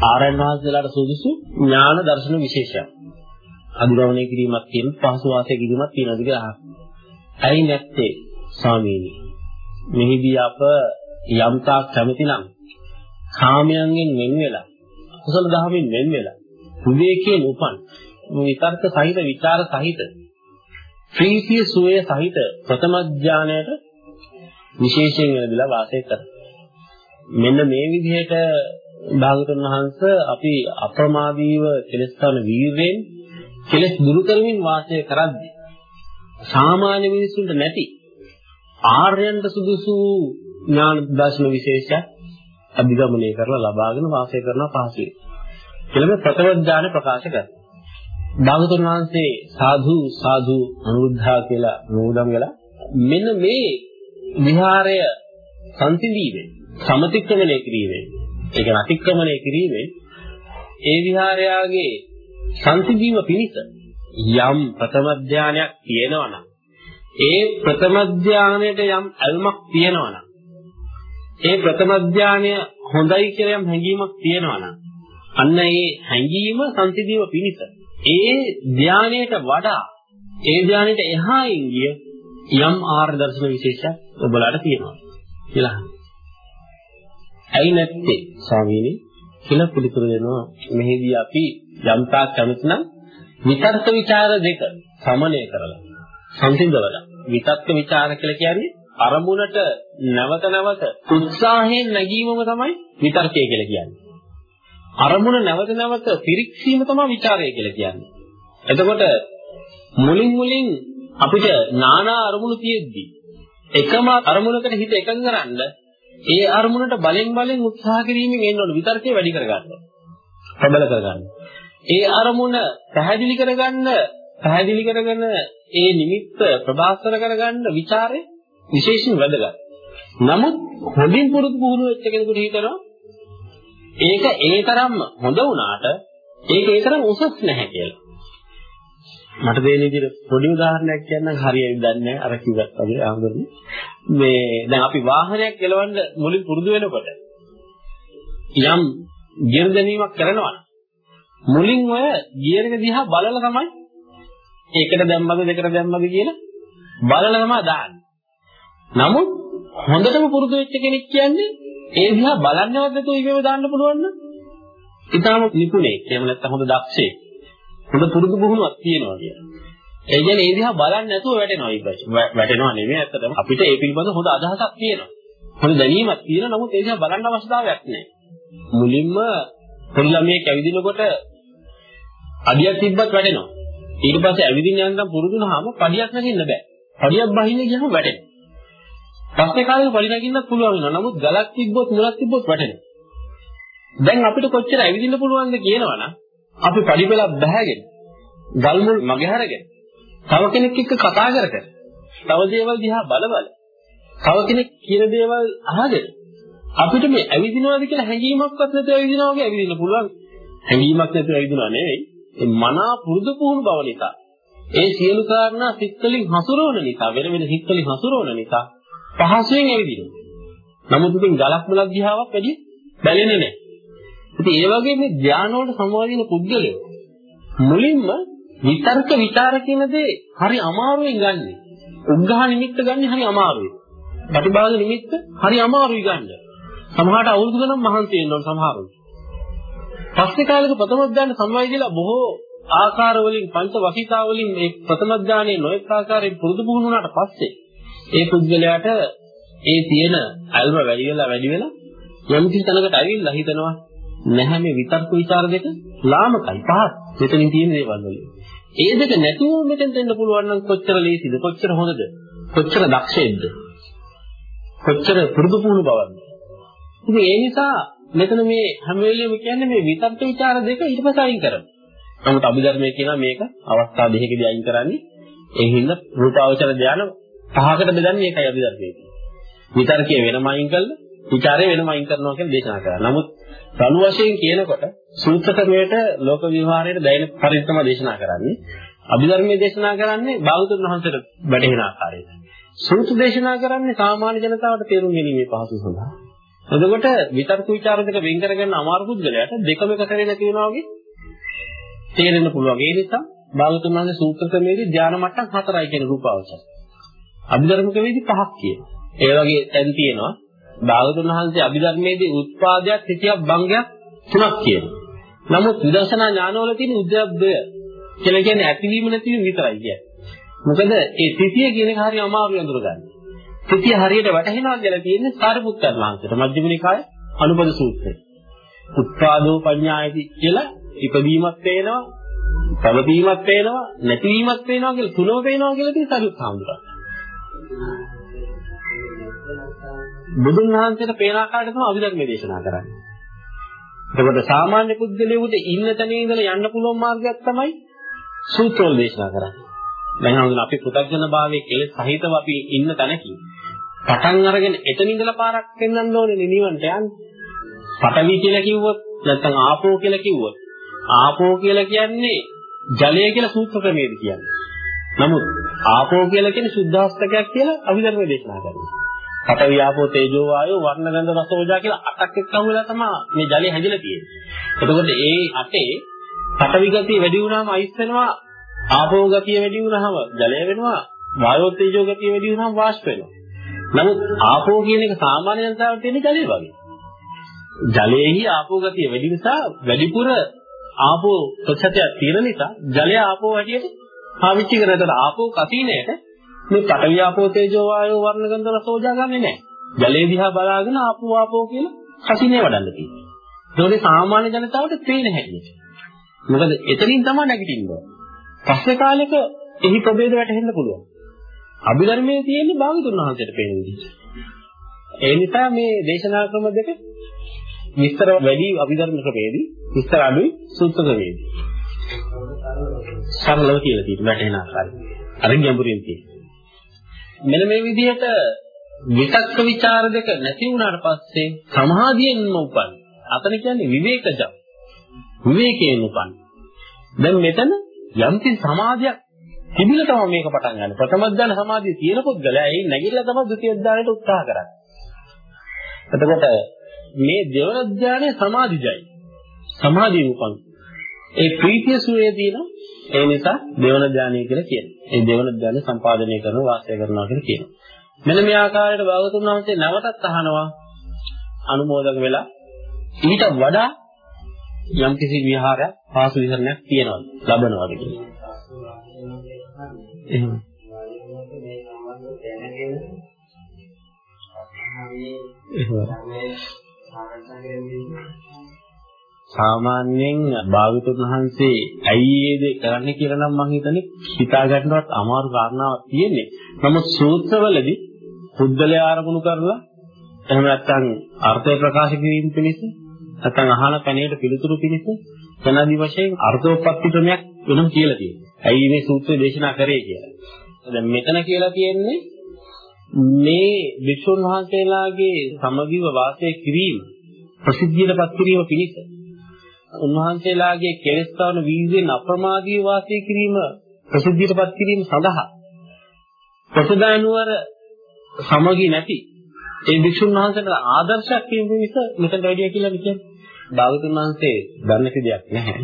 A: ආරයන් වහන්සේලාට සුදුසු ඥාන දර්ශන විශේෂයක්. අනුගමනය කිරීමක් තියෙන පහසු වාසය කිරීමක් තියෙනවාද කියලා ඇයි නැත්තේ ස්වාමීනි මෙහිදී අප යම්තා කැමති නම් කාමයන්ගෙන් වෙන් වෙලා කුසල දහමින් වෙන් වෙලා විවේකයෙන් උපන් විතර්ක සහිත විචාර සහිත ප්‍රීතිය සුවය සහිත ප්‍රථම ඥානයට විශේෂයෙන් වෙනදලා වාසය කරනවා. මෙන්න මේ විදිහට භාගතුන් වහන්සේ අපි අප්‍රමාදීව කෙලස් කරන වීරයෙන් කෙලස් දුරු කරමින් වාසය කරද්දී සාමාන්‍ය මිනිසුන්ට නැති ආර්යයන්ට සුදුසු ඥාන දර්ශන විශේෂයක් අධිගමනය කරලා ලබාගෙන වාසය කරන පහසුයි. කියලා ප්‍රථම ඥාන ප්‍රකාශ කරනවා. භාගතුන් වහන්සේ සාධු සාධු අනුරුද්ධා කියලා නෝදම් වෙලා මෙන්න මේ විහාරය සංසිඳීමේ සමතික්‍රමණය කිරීමේ ඒ කියන්නේ අතික්‍රමණය කිරීමේ ඒ විහාරයාගේ සංසිඳීම පිණිස යම් ප්‍රථම ධානයක් තියෙනවා නම් ඒ ප්‍රථම ධානයට යම් අල්මක් තියෙනවා නම් ඒ ප්‍රථම ධානය හොඳයි කියලා යම් හැඟීමක් තියෙනවා නම් අන්න ඒ හැඟීම සංසිඳීම පිණිස ඒ ධානයට වඩා ඒ ධානයට එහායින් ගිය යම් ආර්ය දර්ශන විශේෂයක් ඔබලාට තියෙනවා කියලා. ඇයි නැත්තේ? ස්වාමීනි කියලා පිළිතුරු දෙනවා. මෙහිදී අපි යම්තාක් කැමති නම් විතර්ක ਵਿਚාර දෙක සමනය කරලා සංසිඳවලා. විතක්ක ਵਿਚාර කියලා කියන්නේ අරමුණට නැවත නැවත උත්සාහයෙන් නැගීමම තමයි විතර්කය කියලා කියන්නේ. අරමුණ නැවත නැවත පිරික්සීම තමයි ਵਿਚාරය කියලා කියන්නේ. එතකොට මුලින් මුලින් අපිට নানা අරමුණු තියෙද්දි එකම අරමුණකට හිත එකඟ කරන්නේ ඒ අරමුණට බලෙන් බලෙන් උත්සාහ කිරීමෙන් එන්න ඕන විතර්කේ වැඩි කරගන්න. ප්‍රබල කරගන්න. ඒ අරමුණ පැහැදිලි කරගන්න පැහැදිලි කරගෙන ඒ නිමිත්ත ප්‍රබාස්තර කරගන්න ਵਿਚාරය විශේෂයෙන් වැදගත්. නමුත් හොඳින් පුරුදු පුහුණු වෙච්ච කෙනෙකුට හිතනවා ඒක ඒ තරම්ම හොඳ වුණාට ඒක ඒ තරම් උසස් නැහැ කියලා. මට දෙන විදිහට පොඩි උදාහරණයක් කියන්නම් හරියයි දන්නේ අර කිව්වත් වගේ ආන්දරනේ. මේ දැන් අපි වාහනයක් එලවන්න මුලින් පුරුදු වෙනකොට යම් ගියර් දැමීමක් කරනවා මුලින් ඔය ගියර් එක දිහා බලලා තමයි ඒකට දැම්මද දෙකට දැම්මද කියලා බලලා තමයි දාන්නේ. නමුත් හොඳටම පුරුදු වෙච්ච කෙනෙක් කියන්නේ ඒ දිහා බලන්නවත් නැතුව ඉවෙව දාන්න පුළුවන් නම් ඊටාම නිපුණේ. එහෙම නැත්නම් හොඳ දක්ෂයෙක්. හොඳ පුරුදු පුහුණුවක් තියෙනවා කියන්නේ. ඒ කියන්නේ ඒ දිහා බලන්නේ නැතුව වැටෙනවා ඊපස්සේ. වැටෙනවා නෙමෙයි ඇත්තටම. අපිට ඒ පිළිබඳ හොඳ අදහසක් තියෙනවා. හොඳ දැනීමක් තියෙනවා. නමුත් ඒ දිහා බලන්න අවස්ථාවක් නැහැ. මුලින්ම පොඩි ළමයෙක් ඇවිදිනකොට අඩියක් තිබ්බත් වැටෙනවා. ඊට පස්සේ ඇවිදින්න යනකම් පුරුදු වුණාම පඩියක් නැගින්න බෑ. පඩියක් බහින්න ගියම වැටෙනවා. පස්සේ කාලෙක පඩි නැගින්නත් පුළුවන් වෙනවා. නමුත් ගලක් තිබ්බොත් මුලක් තිබ්බොත් වැටෙනවා. දැන් අපිට කොච්චර ඇවිදින්න පුළුවන්ද කියනවනම් අපි පඩි පෙළක් බහැගෙන ගල් මුල් මගේ හැරගෙන තව කෙනෙක් එක්ක කතා කර කර තව දේවල් දිහා බල බල තව කෙනෙක් කියන දේවල් අහගෙන අපිට මේ ඇවිදිනවාද කියලා හැඟීමක්වත් නැතුව ඇවිදිනවා වගේ ඇවිදින්න පුළුවන්. හැඟීමක් නැතුව ඇවිදිනවා නෙවෙයි. ඒ මනා පුරුදු පුහුණු බව නිසා. ඒ සියලු කාරණා සිත්වලින් හසුරවන නිසා වෙන වෙන සිත්වලින් හසුරවන නිසා පහසුවෙන් ඇවිදිනවා. නමුත් ඉතින් ගලක් මුලක් දිහාවක් වැඩි බැලෙන්නේ නැහැ. ඉතින් ඒ වගේ මේ ධානය වලට සමවදින පුද්ගලයෝ මුලින්ම විතර්ක විචාර කියන දේ හරි අමාරුවෙන් ගන්න. උග්ඝා නිමිත්ත ගන්න හරි අමාරුයි. ප්‍රතිභාග නිමිත්ත හරි අමාරුයි ගන්න. සමහරට අවුරුදු ගණන් මහන්සි වෙන්න ඕන සමහරව. පස්සේ කාලෙක ප්‍රථම ඥාන සම්වයිදලා බොහෝ ආකාර වලින් පංච වසිතා වලින් මේ ප්‍රථම ඥානයේ නොඑක ආකාරයෙන් පුරුදු පුහුණු වුණාට පස්සේ ඒ පුද්ගලයාට ඒ තියෙන අල්ම වැඩි වෙලා වැඩි වෙලා යම් කිසි තැනකට ඇවිල්ලා හිතනවා නැහැ මේ විතර්ක ਵਿਚාර දෙක ලාමකයි පහත් මෙතනින් තියෙන දේවල් වලින් ඒ දෙක නැතුව මෙතෙන් දෙන්න පුළුවන් නම් කොච්චර ලේසිද? කොච්චර හොඳද? කොච්චර දක්ෂයෙන්ද කොච්චර පුරුදු පුහුණු බවක්ද? ඉතින් ඒ නිසා මෙතන මේ හැම වෙලෙම කියන්නේ මේ විතර්ක ਵਿਚාර දෙක ඊට පස්සේ අයින් කරමු නමුත් අභිධර්මයේ කියනවා මේක අවස්ථා දෙකකදී අයින් කරන්නේ. ඒ හින්දා රූපාවචර ධාන පහකට බෙදන්නේ ඒකයි අභිධර්මයේ. කියන්නේ විතර්කයේ වෙනම අයින් කළා විචාරය වෙනම අයින් කරනවා කියන දේශනා කරා. නමුත් රණු වශයෙන් කියනකොට සූත්‍ර ක්‍රමයට ලෝක විවහාරයට දැයින පරිදි තමයි දේශනා කරන්නේ. අභිධර්මයේ දේශනා කරන්නේ බාහුතුන් වහන්සේට වැටහෙන ආකාරයට. සූත්‍ර දේශනා කරන්නේ සාමාන්‍ය ජනතාවට තේරුම් ගැනීමේ පහසු සඳහා. එතකොට විතර්ක ਵਿਚාර දෙක වෙන් කරගන්න අමාරු පුද්ගලයාට දෙකම එක කරේ නැති වෙනවා වගේ තේරෙන්න පුළුවන්. ඒ නිසා බාහුතුන් වහන්සේ සූත්‍ර ක්‍රමයේදී ධානා මට්ටම් හතරයි කියන රූපාවචර. අභිධර්ම ක්‍රමයේදී පහක් කියනවා. ඒ වගේ දැන් තියෙනවා භාගතුන් වහන්සේ අභිධර්මයේදී උත්පාදයක් සිටියක් භංගයක් තුනක් කියනවා. නමුත් විදර්ශනා ඥානවල තියෙන උද්‍යප්පය කියලා කියන්නේ ඇතිවීම නැතිවීම විතරයි කියන්නේ. මොකද ඒ තිතිය කියන එක හරිය අමාරු අඳුර ගන්න. තිතිය හරියට වැටහෙනවා කියලා කියන්නේ සාරිපුත්තන් වහන්සේට මජ්ක්‍ධිම නිකාය අනුපද සූත්‍රය. උත්පාදෝ පඤ්ඤායති කියලා ඉපදීමක් පේනවා, පැවතීමක් පේනවා, නැතිවීමක් පේනවා කියලා තුනම පේනවා කියලා තියෙන සාරිපුත් හාමුදුරුවෝ. බුදුන් වහන්සේට පේන ආකාරයට තමයි අභිධර්ම දේශනා කරන්නේ. එතකොට සාමාන්‍ය පුද්ගලයෙකුට ඉන්න තැනේ ඉඳලා යන්න පුළුවන් මාර්ගයක් තමයි සූත්‍රවල දේශනා කරන්නේ. දැන් හඳුන අපි පුතග්ජන භාවයේ කෙලෙස් සහිතව අපි ඉන්න තැනකින් පටන් අරගෙන එතන ඉඳලා පාරක් පෙන්වන්න ඕනේ නිවන්ට යන්න. පඨවි කියලා කිව්වොත් නැත්නම් ආපෝ කියලා කිව්වොත් ආපෝ කියලා කියන්නේ ජලය කියලා සූත්‍ර ක්‍රමයේදී කියන්නේ. නමුත් ආපෝ කියලා කියන්නේ සුද්ධාස්තකයක් කියලා අභිධර්ම දේශනා කරනවා. පඨවි ආපෝ තේජෝ වායෝ වර්ණ ගන්ධ රස ඕජා කියලා අටක් එක්ක අහුවෙලා තමයි මේ ජලය හැදිලා තියෙන්නේ. එතකොට ඒ අටේ පඨවි ගතිය වැඩි වුණාම අයිස් වෙනවා ආපෝ ගතිය වැඩි වුණාම ජලය වෙනවා වායෝ තේජෝ ගතිය වැඩි වුණාම වාෂ්ප වෙනවා. නමුත් ආපෝ කියන එක සාමාන්‍ය ජනතාවට තියෙන ජලය වගේ. ජලයේහි ආපෝ ගතිය වැඩි නිසා වැඩිපුර ආපෝ ප්‍රතිශතයක් තියෙන නිසා ජලය ආපෝ හැටියට පාවිච්චි කරනකොට ආපෝ කතිනේට මේ පඨවි ආපෝ තේජෝ වායෝ වර්ණ ගන්ධ රස ඕජා ගන්නෙ නැහැ. ජලයේ දිහා බලාගෙන ආපෝ ආපෝ කියලා කසිනේ වඩන්න තියෙනවා. ඒකෝනේ සාමාන්‍ය ජනතාවට පේන හැටියට. මොකද එතනින් තමයි නැගිටින්නේ. පස්සේ කාලෙක එහි ප්‍රභේද වැටහෙන්න පුළුවන්. අභිධර්මයේ තියෙන්නේ භාගතුන් වහන්සේට පේන විදිහට. ඒ නිසා මේ දේශනා ක්‍රම දෙක විස්තර වැඩි අභිධර්ම ක්‍රමයේදී විස්තර අඩුයි සූත්‍ර ක්‍රමයේදී. සරලව කියලා තියෙන්නේ වැටෙන ආකාරය. අර ගැඹුරින් තියෙන්නේ. මෙන්න මේ විදිහට විතක්ක ਵਿਚාර දෙක නැති වුණාට පස්සේ සමාධියෙන්ම උපන්. අතන කියන්නේ විවේකජ. විවේකයෙන් උපන්. දැන් මෙතන යම්කි සමාධියක් තිබිලා තමයි මේක පටන් ගන්න. ප්‍රථම ඥාන සමාධිය තියෙන පුද්ගලයා ඒ නැගිටලා තමයි ද්විතිය ඥානයට උත්සාහ කරන්නේ. එතකොට මේ දෙවන ඥානය සමාධිජයි. සමාධිය උපන්. ඒ ප්‍රීතිය සුවේ තියෙනවා ඒ නිසා දෙවන ධානය කියලා කියනවා. ඒ දෙවන ධානය සම්පාදනය කරන වාසය කරනවා කියලා කියනවා. මෙන්න මේ ආකාරයට භාගතුන් වහන්සේ නැවතත් අහනවා අනුමෝදක වෙලා ඊට වඩා යම් කිසි විහාරයක් පාසු විහරණයක් තියනවාද ලබනවාද කියලා. එහෙම. සාමාන්‍යයෙන් භාවිතුන් වහන්සේ ඇයි ඒ දේ කරන්නේ කියලා නම් මම හිතන්නේ හිතා ගන්නවත් අමාරු කාරණාවක් තියෙන්නේ. නමුත් සූත්‍රවලදී බුද්ධලේ ආරමුණු කරලා එහෙම නැත්නම් අර්ථය ප්‍රකාශ කිරීම පිණිස නැත්නම් අහන පැනේට පිළිතුරු පිණිස තනදි වශයෙන් අර්ථෝපපත්ති ක්‍රමයක් වෙනම කියලා තියෙනවා. ඇයි මේ සූත්‍රය දේශනා කරේ කියලා. දැන් මෙතන කියලා තියෙන්නේ මේ වික්ෂුන් වහන්සේලාගේ සමගිව වාසය කිරීම ප්‍රසිද්ධියටපත් කිරීම පිණිස උන්වහන්සේලාගේ කෙලස්තාවන වීර්යයෙන් අප්‍රමාදී වාසය කිරීම ප්‍රසිද්ධියටපත් කිරීම සඳහා ප්‍රසදානුවර සමගි නැති ඒ වික්ෂුන් වහන්සේට ආදර්ශයක් වීම පිණිස මෙතන වැඩිය කියලා කියන්නේ. භාගතුන් වහන්සේ දන්න දෙයක් නැහැ.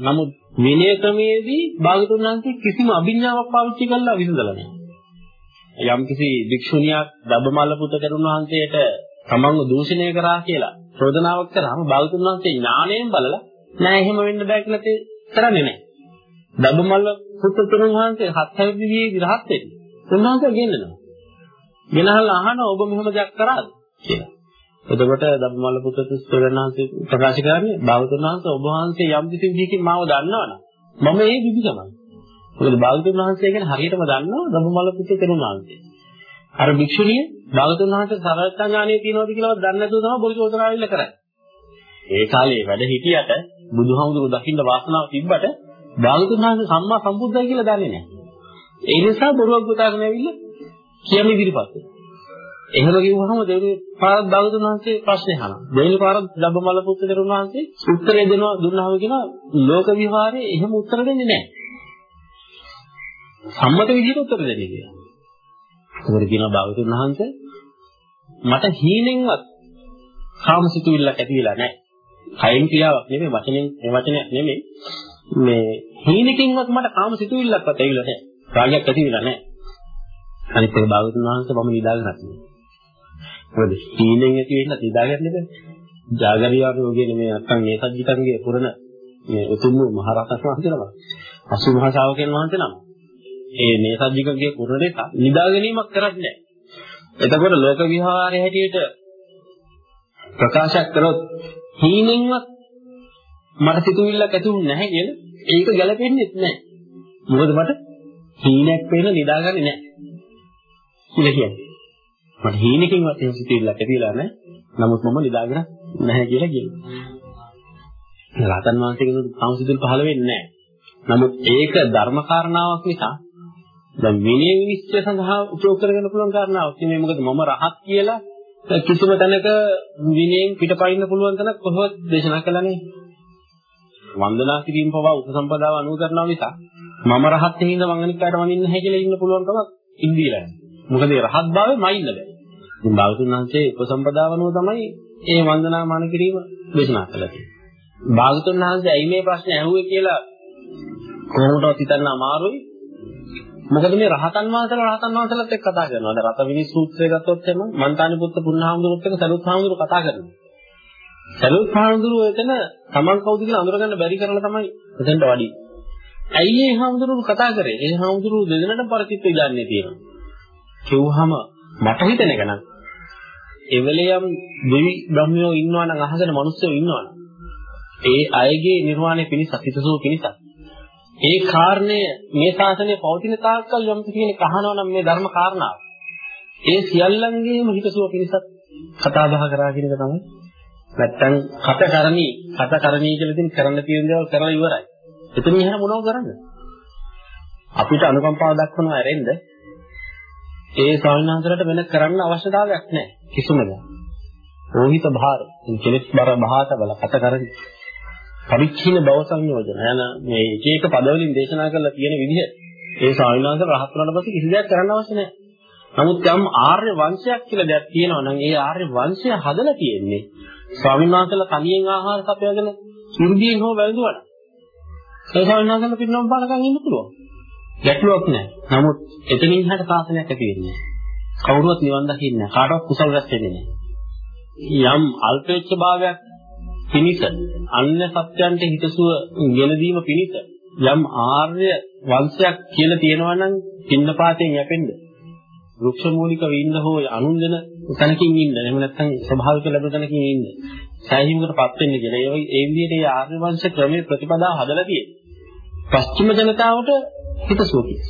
A: නමුත් විනය ක්‍රමයේදී භාගතුන් වහන්සේ කිසිම අභිඥාවක් පාවිච්චි කළා විසඳලා නැහැ. යම් කිසි වික්ෂුණියක් දබමල්ල පුත කරුණ වහන්සේට තමන්ව දූෂණය කරා කියලා චෝදනාවක් කරාම භාගතුන් වහන්සේ ඥාණයෙන් බලලා නෑ එහෙම වෙන්න බෑ කියලා තේ කරන්නේ නෑ. දබමල්ල පුත කරුණ වහන්සේ හත් හැවිදි විරහත් වෙන්නේ. උන්වහන්සේ ගෙන්නනවා. ගෙනහල්ලා අහන ඔබ මෙහෙම දෙයක් කරාද කියලා. එතකොට දබමල්ල පුත ස්වරණාන්සේ ප්‍රකාශ කරන්නේ භාගතුන් වහන්සේ ඔබ වහන්සේ යම් කිසි විදිහකින් මාව දන්නවනම් මම ඒ විදිහමයි. මොකද භාගතුන් වහන්සේ ගැන හරියටම දන්නවා ධම්මමල පුතේ තෙරුණාන්සේ. අර භික්ෂුණිය භාගතුන් වහන්සේ සරලතා ඥානය තියනවාද කියලාවත් දන්නේ නැතුව තමයි බොරු චෝදනාවිල්ල කරන්නේ. ඒ කාලේ වැඩ හිටියට බුදුහාමුදුරුවෝ දකින්න වාසනාව තිබ්බට භාගතුන් වහන්සේ සම්මා සම්බුද්ධයි කියලා දන්නේ නැහැ. ඒ නිසා බොරුවක් ගොතාගෙන ඇවිල්ලා කියන්නේ ඉදිරිපත් වෙනවා. එහෙම කිව්වහම දෙවෙනි පාරක් භාගතුන් වහන්සේ ප්‍රශ්නේ අහනවා. දෙවෙනි පාරක් ධම්මමල පුතේ තෙරුණාන්සේ උත්තරේ දෙනවා දුන්නාම කියනවා ලෝක විහාරේ එහෙම උත්තර දෙන්නේ නැහැ. සම්මත විදිහට උත්තර දෙන්නේ කියලා. ඒකට කියනවා භාගතුන් වහන්සේ මට හීනෙන්වත් කාමසිතුවිල්ලක් ඇති වෙලා නැහැ. කයින් ක්‍රියාවක් නෙමෙයි වචනෙන් මේ වචනයක් නෙමෙයි. මේ හීනකින්වත් මට කාමසිතුවිල්ලක්වත් ඇවිල්ලා නැහැ. රාගයක් ඇති වෙලා නැහැ. අනිත් එක භාගතුන් වහන්සේ මම නිදාගෙන හිටියේ. මොකද හීනෙන් ඇති වෙන්න නිදාගන්න බෑ. ජාගරියාගේ ඔගේ මේ නැත්තම් මේ සජ්ජිතන්ගේ පුරණ මේ උතුම් මහරහතන් වහන්සේ නම. අසු මහ ශාවකයන් වහන්සේ නම. ඒ මේ සජ්ජිකගේ කුරණේ නිදා ගැනීමක් කරන්නේ නැහැ. එතකොට ලෝක විහාරයේ හැටියට ප්‍රකාශයක් කරොත් හීනෙන්වත් මට සිතුවිල්ලක් ඇති වුනේ නැහැ කියලා ඒක ගැලපෙන්නේ නැහැ. මොකද මට හීනයක් වෙන නිදාගන්නේ නැහැ. කියලා කියන්නේ. මට හීනකින්වත් එහෙම සිතුවිල්ලක් ඇතිලා නැහැ. නමුත් මම නිදාගෙන නැහැ කියලා කියනවා. රහතන් වහන්සේගෙන් සම්සිදුල් පහළ වෙන්නේ නැහැ. නමුත් ඒක ධර්ම කාරණාවක් නිසා දැන් විනය විනිශ්චය සඳහා උපයෝග කරගන්න පුළුවන් කාරණාවක්. නෙමෙයි මොකද මම රහත් කියලා කිසිම තැනක විනයෙන් පිටපයින්න පුළුවන් තැනක් කොහොමද දේශනා කළානේ? වන්දනා කිරීම පවා උපසම්පදාව අනුව කරනවා නිසා මම රහත් හින්දා මං අනික් කාට වඳින්න නැහැ කියලා ඉන්න පුළුවන් කමක් ඉන්දියලා මොකද ඒ රහත් භාවය මයින්න බෑ. ඉතින් බාලතුන් වහන්සේ උපසම්පදාව අනුව තමයි ඒ වන්දනා මාන කිරීම දේශනා කළේ. බාලතුන් වහන්සේ ඇයි මේ ප්‍රශ්නේ ඇහුවේ කියලා කොහොමදවත් හිතන්න අමාරුයි. මොකද මේ රහතන් වහන්සේලා රහතන් වහන්සේලාත් එක්ක කතා කරනවා. දැන් රත විනි සූත්‍රය ගත්තොත් එම මන්තානි පුත්ත පුණ්ණහාමුදුරුවොත් එක්ක සරුත් හාමුදුරුවෝ කතා කරනවා. සරුත් හාමුදුරුවෝ එතන තමන් කවුද කියලා අඳුරගන්න බැරි කරලා තමයි එතනට වඩි. ඇයි මේ හාමුදුරුවෝ කතා කරේ? ඒ හාමුදුරුවෝ දෙදෙනාට පරිචිත ඉලන්නේ තියෙනවා. කිව්වහම මට හිතෙන එක නම් එවලෙයම් දෙවි බ්‍රහ්මයෝ ඉන්නවා නම් අහගෙන මිනිස්සුયો ඉන්නවා නම් ඒ අයගේ නිර්වාණය පිණිස හිතසුව පිණිසක් ඒ කාරණය මේ ශාසනය පවතින තාක්කල් යම් කෙනෙක් අහනවා නම් මේ ධර්ම කාරණාව. ඒ සියල්ලංගේම හිතසුව පිණිසත් කතා බහ කරා කියන එක තමයි. නැත්තම් කතකරණී කතකරණී කියලා ඉතින් කරන්න තියෙන දේවල් කරලා ඉවරයි. එතන ඉහළ මොනව කරන්නේ? අපිට අනුකම්පාව දක්වනවා ඇරෙන්න ඒ ස්වාමීන් වහන්සේලාට වෙන කරන්න අවශ්‍යතාවයක් නැහැ කිසිම දෙයක්. රෝහිත භාර කෙලෙස් බර භාත බල කතකරණී පරිච්ඡින්න භව සංයෝජන යන මේ එක එක පදවලින් දේශනා කරලා තියෙන විදිහ ඒ ස්වාමීන් වහන්සේ රහත් වුණාට පස්සේ කිසි දෙයක් කරන්න අවශ්‍ය නැහැ. නමුත් යම් ආර්ය වංශයක් කියලා දෙයක් තියෙනවා නම් ඒ ආර්ය වංශය හදලා තියෙන්නේ ස්වාමීන් වහන්සේලා කණියෙන් ආහාර සපයගෙන සුරුදියෙන් හෝ වැළඳුවා. ඒ ස්වාමීන් වහන්සේලා පිරිනොම් පාලකම් ඉන්න පුළුවන්. ගැටලුවක් නැහැ. නමුත් එතනින් හට සාසනයක් ඇති වෙන්නේ කවුරුවත් නිවන් දකින්නේ නැහැ. කාටවත් කුසල රැස් වෙන්නේ නැහැ. යම් අල්පේච්ඡ භාවයක් පිනිස අන්‍ය සත්‍යයන්ට හිතසුව ගෙන දීම පිනිස යම් ආර්ය වංශයක් කියලා තියෙනවා නම් පින්නපාතෙන් යැපෙන්න. වෘක්ෂ මූලිකව ඉන්න හෝ අනුන්දන තැනකින් ඉන්න. එහෙම නැත්නම් ස්වභාවික ලැබෙන තැනකින් ඉන්න. සෑහීමකටපත් වෙන්න කියලා. ඒ ඒ විදිහට ඒ ආර්ය වංශ ක්‍රමයේ ප්‍රතිපදාව හදලා තියෙනවා. පශ්චිම ජනතාවට හිතසුව පිණිස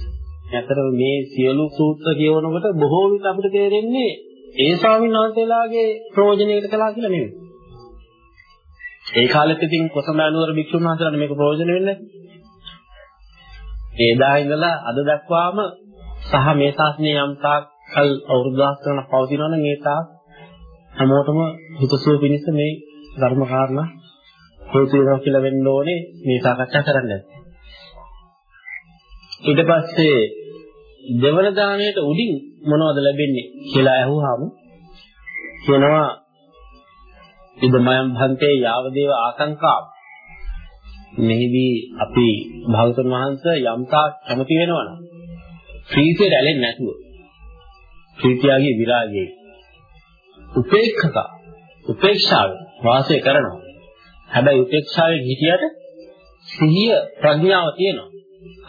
A: ඇත්තටම මේ සියලු සූත්‍ර කියවනකොට බොහෝ විට අපිට තේරෙන්නේ ඒ ස්වාමීන් වහන්සේලාගේ ප්‍රයෝජනයකට කළා කියලා නෙවෙයි. ඒ කාලෙත් ඉතින් කොසඹෑනුවර භික්ෂුන් වහන්සේලාට මේක ප්‍රයෝජන වෙන්නේ නැහැ. එදා ඉඳලා අද දක්වාම සහ මේ ශාස්ත්‍රයේ යම් තාක් කල් අවුරුදු දහස් ගණනක් පවතිනවා නම් ඒ තාක් හැමෝටම හිතසුව පිණිස මේ ධර්ම කාරණා හේතු වෙනවා කියලා වෙන්න ඕනේ මේ සාකච්ඡා කරන්න. ඊට පස්සේ දෙවන දාණයට උඩින් මොනවද ලැබෙන්නේ කියලා අහුවාම කියනවා ඉදමයන් භන්තේ යාවදේව ආකංකා මෙහිදී අපි භාගතුන් වහන්සේ යම්තා කැමති වෙනවනම් ප්‍රීතිය රැළෙන්නේ නැතුව ප්‍රීතියගේ විරාගයේ උපේක්ෂක උපේක්ෂාව වාසය කරනවා. හැබැයි උපේක්ෂාවේ හිටියට සිහිය ප්‍රඥාව තියෙනවා.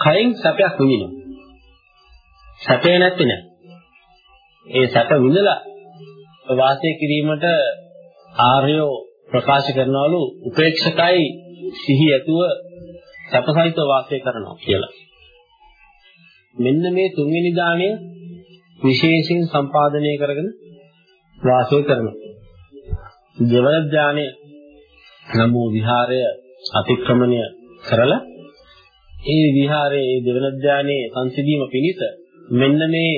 A: කයෙන් සැපයක් විඳිනවා. සැපේ නැත්තේ නෑ. ඒ සැප විඳලා වාසය කිරීමට ආර්යෝ ප්‍රකාශ කරනවලු උපේක්ෂකයි සිහි ඇතුව සැපසහිත වාසය කරනවා කියලා. මෙන්න මේ තුන්වෙනි දාණය විශේෂයෙන් සම්පාදනය කරගෙන වාසය කරනවා. දෙවන ඥානය නමෝ විහාරය අතික්‍රමණය කරලා ඒ විහාරයේ දෙවන ඥානයේ සංසිඳීම පිණිස මෙන්න මේ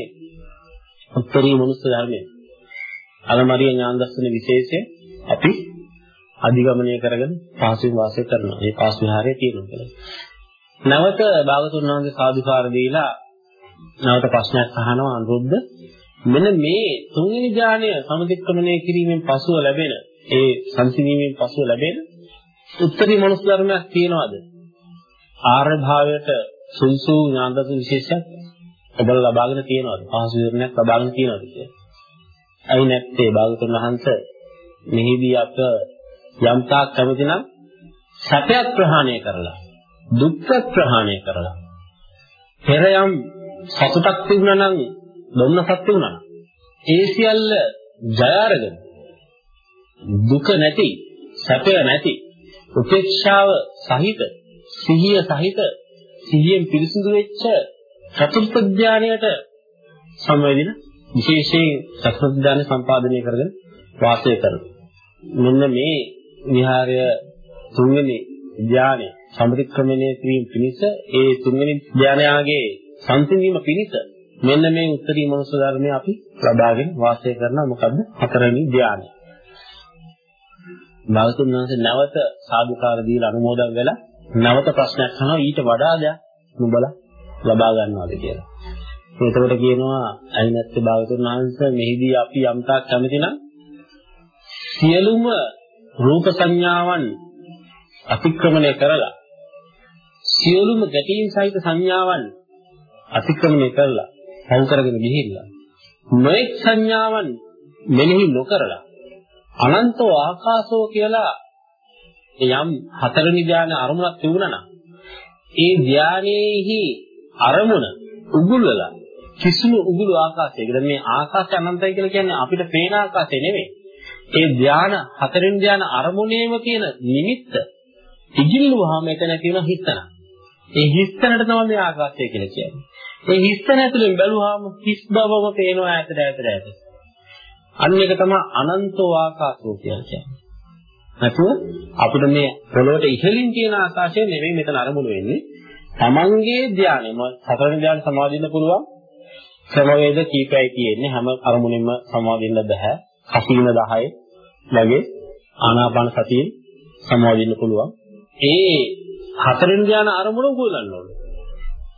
A: උත්තරී මනුස්ස ධර්මය අලමරිය ඥාන දර්ශන විශේෂය අපි අධිගමනය කරගෙන පාසුවෙන් වාසය කරනවා. මේ පාස් විහාරයේ තියෙනවා කියලා. නැවත භාගතුන් වහන්සේ සාදුකාර දීලා නැවත ප්‍රශ්නයක් අහනවා අනුරුද්ධ මෙන්න මේ තුන්වෙනි ඥානය සමදික්‍රමණය කිරීමෙන් පසුව ලැබෙන ඒ සංසිඳීමෙන් පසුව ලැබෙන උත්තරී මනුස්ස ධර්මයක් තියනවාද? ආර්ය භාවයට සුසු ඥාන දර්ශන විශේෂයක් ඔබලා ලබාගෙන තියෙනවද? පහසු විවරණයක් ලබාගෙන තියෙනවද කියලා. ඇයි නැත්තේ භාගතුන් වහන්සේ මෙහිදී අප යම් තාක් කැමති නම් සැපයක් ප්‍රහාණය කරලා දුක්ඛ ප්‍රහාණය කරලා පෙර යම් සතුටක් තිබුණා නම් දුන්නසක් තිබුණා නම් ඒ සියල්ල ජය අරගෙන දුක නැති සැපය නැති උපේක්ෂාව සහිත සිහිය සහිත සිහියෙන් පිරිසිදු වෙච්ච චතුර්ථ ධානයට සමවැදින විශේෂයෙන් චතුර්ථ ධානය සම්පාදනය කරගෙන වාසය කරනවා. මෙන්න මේ විහාරය තුන්වෙනි ධානය සම්ප්‍රක්‍රමණය කිරීම පිණිස ඒ තුන්වෙනි ධානයාගේ සංසිඳීම පිණිස මෙන්න මේ උත්තරී මනුස්ස ධර්මය අපි ලබාගෙන වාසය කරන මොකද්ද හතරවෙනි ධානය. භාගතුන් වහන්සේ නැවත සාදුකාර දීලා අනුමෝදන් වෙලා නැවත ප්‍රශ්නයක් අහනවා ඊට වඩා දෙයක් නුඹලා ලබා ගන්නවාද කියලා. එතකොට කියනවා අයි නැත්තේ භාගතුන් වහන්සේ මෙහිදී අපි යම්තාක් කැමති නම් සියලුම රූප සංඥාවන් අතික්‍රමණය කරලා සියලුම ගැටීම් සහිත සංඥාවන් අතික්‍රමණය කරලා පවු කරගෙන ගිහිල්ලා නොඑක් සංඥාවන් මෙනෙහි නොකරලා අනන්තෝ ආකාශෝ කියලා යම් හතරවෙනි ධානය අරමුණක් තිබුණා නම් ඒ ධානයේහි අරමුණ උගුල්වලා කිසිම උගුළු ආකාශයක. දැන් මේ ආකාශය අනන්තයි කියලා කියන්නේ අපිට පේන ආකාශය නෙවෙයි. ඒ ධාන හතරින් ධාන අරමුණේම තියෙන නිමිත්ත ඉගිල්ලුවාම එතන තියෙන හිස්තන. ඒ හිස්තනට තමයි මේ ආකාශය කියලා කියන්නේ. ඒ හිස්තන ඇතුලෙන් බැලුවාම හිස් බවම පේනවා ඈතට ඈතට ඈතට. අන්න එක තමයි අනන්තෝ ආකාශෝ කියලා කියන්නේ. නැතුව අපිට මේ පොළොවට ඉහළින් තියෙන ආකාශය නෙවෙයි මෙතන අරමුණු වෙන්නේ. තමන්ගේ ධානය හතරවෙනි ධානය සමාදින්න පුළුවන් ක්‍රමවේද කීපයයි තියෙන්නේ හැම අරමුණෙම සමාදින්න බෑ කසීන 10 වගේ ආනාපාන සතියෙන් සමාදින්න පුළුවන්. ඒ හතරවෙනි ධානය අරමුණ උගලන්න ඕනේ.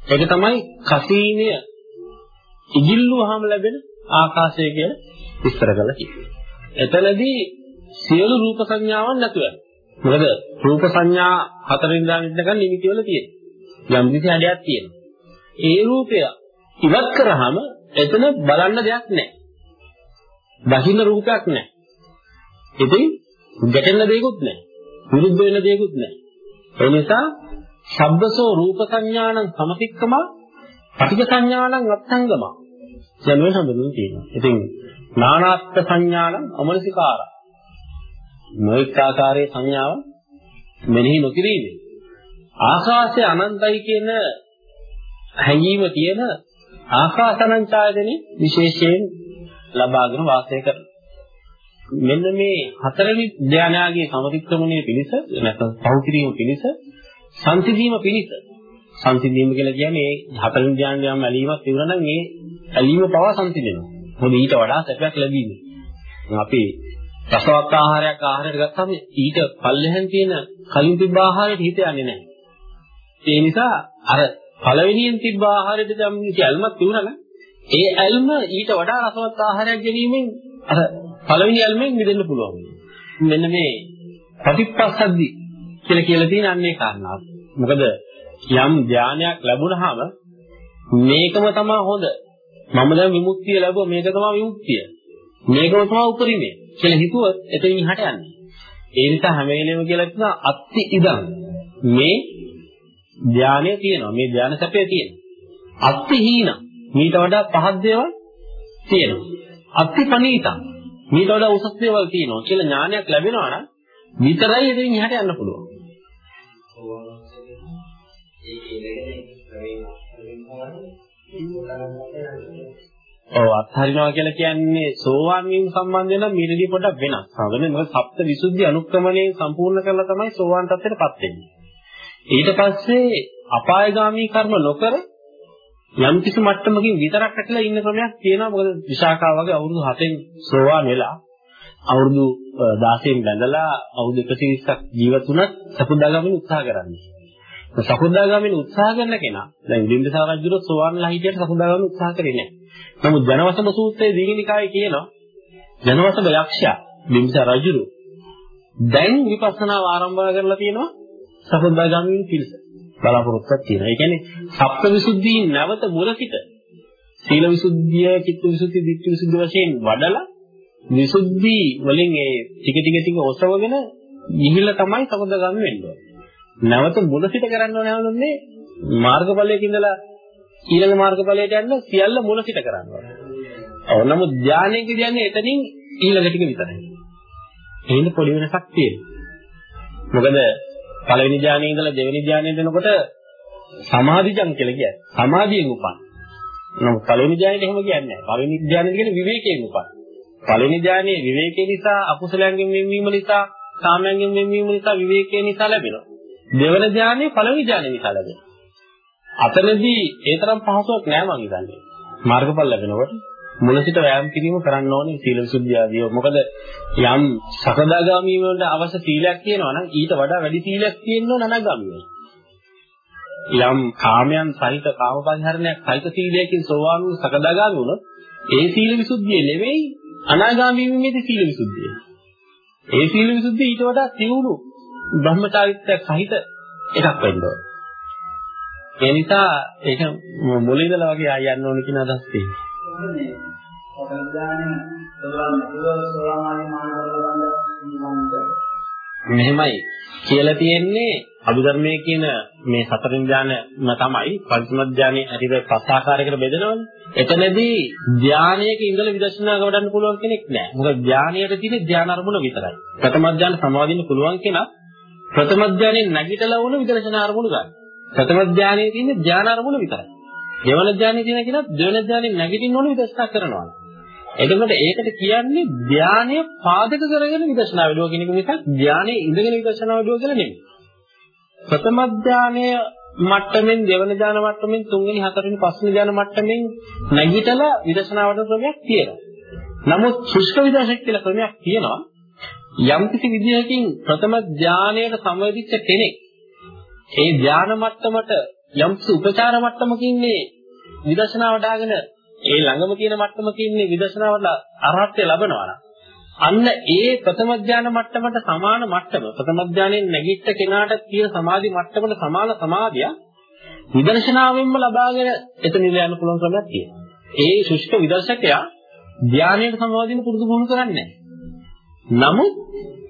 A: ඒක තමයි කසීනය ඉගිල්ලුවාම ලැබෙන ආකාශය කියලා විස්තර කරලා කිව්වේ එතනදී සියලු රූප සංඥාවන් නැතුව මොකද රූප සංඥා හතරවෙනි ධානය ඉඳන් නිමිති වල තියෙනවා යම් කිසි හැඩයක් තියෙනවා. ඒ රූපය ඉවත් කරාම එතන බලන්න දෙයක් නැහැ. දකින්න රූපයක් නැහැ. ඉතින් ගැටෙන්න දෙයක්වත් නැහැ. විරුද්ධ වෙන දෙයක්වත් නැහැ. ඒ නිසා සබ්බසෝ රූප සංඥානං සමතික්කම පටික සංඥානං අත්ංගම. දැන් මේ සම්බන්ධයෙන් තියෙනවා. ඉතින් නානාත්ත් සංඥානං අමනසිකාර. මොයික් ආකාරයේ සංඥාව මෙනෙහි නොකිරීමේ ආකාශය අනන්තයි කියන හැඟීම තියෙන ආකාසනංචායතනෙ විශේෂයෙන් ලබාගෙන වාසය කරනවා. මෙන්න මේ හතරවෙනි ධානයාගේ සමතික්‍රමණය පිණිස නැත්නම් පහු කිරීම පිණිස සංසිඳීම පිණිස සංසිඳීම කියලා කියන්නේ මේ හතරවෙනි ධානයම ඇලීමක් තිබුණා නම් ඒ ඇලීම පවා සංසිඳෙනවා. මොකද ඊට වඩා සැපයක් ලැබීමේ. අපි රසවත් ආහාරයක් ආහාරයට ගත්තාම ඊට පල්ලෙහෙන් තියෙන කලින් තිබ්බ ආහාරයට හිත යන්නේ නැහැ. ඒ නිසා අර පළවෙනියෙන් තිබ්බ ආහාරයට දැන් ඇල්මක් තිබුණා නම් ඒ ඇල්ම ඊට වඩා රසවත් ආහාරයක් ගැනීමෙන් අර පළවෙනි ඇල්මෙන් මිදෙන්න පුළුවන්. මෙන්න මේ ප්‍රතිපස්සද්දි කියලා කියලා තියෙන අන්නේ කාරණාව. මොකද යම් ධානයක් ලැබුණාම මේකම තමයි හොඳ. මම දැන් විමුක්තිය ලැබුවා මේක තමයි විමුක්තිය. මේකම තමයි උපරිමය කියලා හිතුවොත් එතනින් හට යන්නේ. ඒ නිසා හැම වෙලෙම කියලා කියනවා අත්ති ඉදං මේ ධානය තියෙනවා. මේ ධාන සැපය තියෙනවා. අත්ති හීන මීට වඩා පහත් දේවල් තියෙනවා. අත්ති පනීතං මීට වඩා උසස් දේවල් තියෙනවා කියලා ඥානයක් ලැබෙනවා නම් විතරයි එතනින් එහාට යන්න පුළුවන්. ඔව් අත්හරිනවා කියලා කියන්නේ සෝවාන් වීම සම්බන්ධයෙන් නම් මීටදී පොඩ්ඩක් වෙනස්. හරිද? මොකද සප්ත විසුද්ධි අනුක්‍රමණයෙන් සම්පූර්ණ කරලා තමයි සෝවාන් තත්ත්වයටපත් වෙන්නේ. ඊට පස්සේ අපායগামী කර්ම නොකර යම් කිසි මට්ටමකින් විතරක් ඇట్లా ඉන්න ක්‍රමයක් තියෙනවා මොකද විශාඛා වගේ අවුරුදු 7න් සෝවාන් වෙලා අවුරුදු 16න් බැඳලා අවුරුදු 120ක් ජීවත් වුණත් සකුදාගාමින් උත්සාහ කරන්නේ. සකුදාගාමින් උත්සාහ කරන කෙනා දැන් බිම්බිසාර රජුට සෝවාන්ලා හිටියට සකුදාගාමින් උත්සාහ කරේ නැහැ. නමුත් ජනවසම සූත්‍රයේ දීගනිකායේ කියනවා ජනවසම යක්ෂයා බිම්බිසාර රජුරු දැන් විපස්සනා ආරම්භ කරලා තියෙනවා සකදාගාමී පිරිස බලාපොරොත්තුවක් තියෙනවා. ඒ කියන්නේ සප්තවිසුද්ධීන් නැවත මුල සිට සීල විසුද්ධිය, චිත්ත විසුද්ධිය, ධිට්ඨි විසුද්ධිය වශයෙන් වඩලා විසුද්ධි වලින් ඒ ටික ටික ටික ඔසවගෙන ගිහිල්ලා තමයි සකදාගාමී වෙන්නේ. නැවත මුල සිට කරන්න ඕනේ නැවතුනේ මාර්ගඵලයක ඉඳලා ඊළඟ මාර්ගඵලයට යන්න සියල්ල මුල සිට කරන්න ඕනේ. ඔව් නමුත් ධානයක කියන්නේ එතනින් ඊළඟ ටික විතරයි. එහෙනම් පොඩි වෙනසක් තියෙනවා. මොකද පළවෙනි ධානයේ ඉඳලා දෙවෙනි ධානයට එනකොට සමාධිජං කියලා කියන්නේ. සමාධියෙන් උපන්. නමුත් පළවෙනි ධානයට එහෙම කියන්නේ නැහැ. පළවෙනි ධානයට කියන්නේ විවේකයෙන් උපන්. පළවෙනි ධානයේ විවේකේ නිසා අකුසලයන්ගෙන් වෙන්වීම නිසා කාමයන්ගෙන් වෙන්වීම නිසා විවේකේ නිසා ලැබෙනවා. දෙවන ධානයේ පළවෙනි ධානයේ නිසා ලැබෙනවා. අතනදී ඒ තරම් පහසුවක් නෑ මං හිතන්නේ. මාර්ගඵල ලැබෙනකොට මුල සිට වෑයම් කිරීම කරන්න ඕනේ සීල විසුද්ධිය ආදී. මොකද යම් සකදාගාමී වලට අවශ්‍ය සීලයක් තියෙනවා නම් ඊට වඩා වැඩි සීලයක් තියෙන්න ඕන අනාගාමී යම් කාමයන් සහිත කාම පරිහරණයක් සහිත සීලයකින් සෝවාන් වූ සකදාගාමී වුණොත් ඒ සීල විසුද්ධිය නෙවෙයි අනාගාමී වීමේදී සීල විසුද්ධිය. ඒ සීල විසුද්ධිය ඊට වඩා තියුණු බ්‍රහ්මචාරිත්වයක් සහිත එකක් වෙන්න ඕන. ඒ නිසා ඒක මුලින්දලා වගේ ආය යන්න ඕන කියන අදහස් තියෙනවා.
B: මේ සතරඥානෙ සෝවාන් නැතුව සෝවාන් මාර්ගවල
A: මෙහෙමයි කියලා තියෙන්නේ අභිධර්මයේ කියන මේ සතරින් ඥානම තමයි පංචම ඥානෙ ඇතිව පස් ආකාරයකට බෙදනවනේ. එතනදී ඥානයක ඉඳලා විදර්ශනා වඩන්න පුළුවන් කෙනෙක් නෑ. මොකද ඥානයට තියෙන ඥාන අරමුණ විතරයි. ප්‍රථම ඥාන සමාදින්න පුළුවන් කෙනා ප්‍රථම ඥානෙන් නැගිටලා වුණ විදර්ශනා අරමුණ ගන්න. ප්‍රථම ඥානයේ තියෙන ඥාන අරමුණ විතරයි. දෙවන ධානය කියන කෙනා දෙවන ධානයෙන් නැගිටින්න ඕන විදර්ශනා කරනවා. එතකොට ඒකට කියන්නේ ධානය පාදක කරගෙන විදර්ශනා වේදුව කියන එක මිසක් ධානයේ ඉඳගෙන විදර්ශනා වේදුව කියලා නෙමෙයි. ප්‍රථම ධානය මට්ටමින් දෙවන ධාන මට්ටමින් තුන්වෙනි හතරවෙනි පස්වෙනි ධාන මට්ටමින් නැගිටලා විදර්ශනා වඩන ක්‍රමයක් තියෙනවා. නමුත් සුෂ්ක විදර්ශක කියලා ක්‍රමයක් තියෙනවා. යම් කිසි විදියකින් ප්‍රථම ධානයට සමවැදිච්ච කෙනෙක් ඒ ධාන මට්ටමට යම් උපචාර මට්ටමකින් මේ විදර්ශනා වඩ아가න ඒ ළඟම තියෙන මට්ටමකින් මේ විදර්ශනා වඩලා අරහත්ත්වය ලබනවා අන්න ඒ ප්‍රථම ඥාන මට්ටමට සමාන මට්ටම ප්‍රථම ඥානයෙන් නැගිට කෙනාට තියෙන සමාධි මට්ටමට සමාන සමාධිය විදර්ශනාවෙන්ම ලබාගෙන එතන ඉඳලා යන්න පුළුවන් ක්‍රමයක් තියෙනවා. ඒ ශුෂ්ක විදර්ශකයා ධානයට සමාදින පුරුදු පුහුණු කරන්නේ නමුත්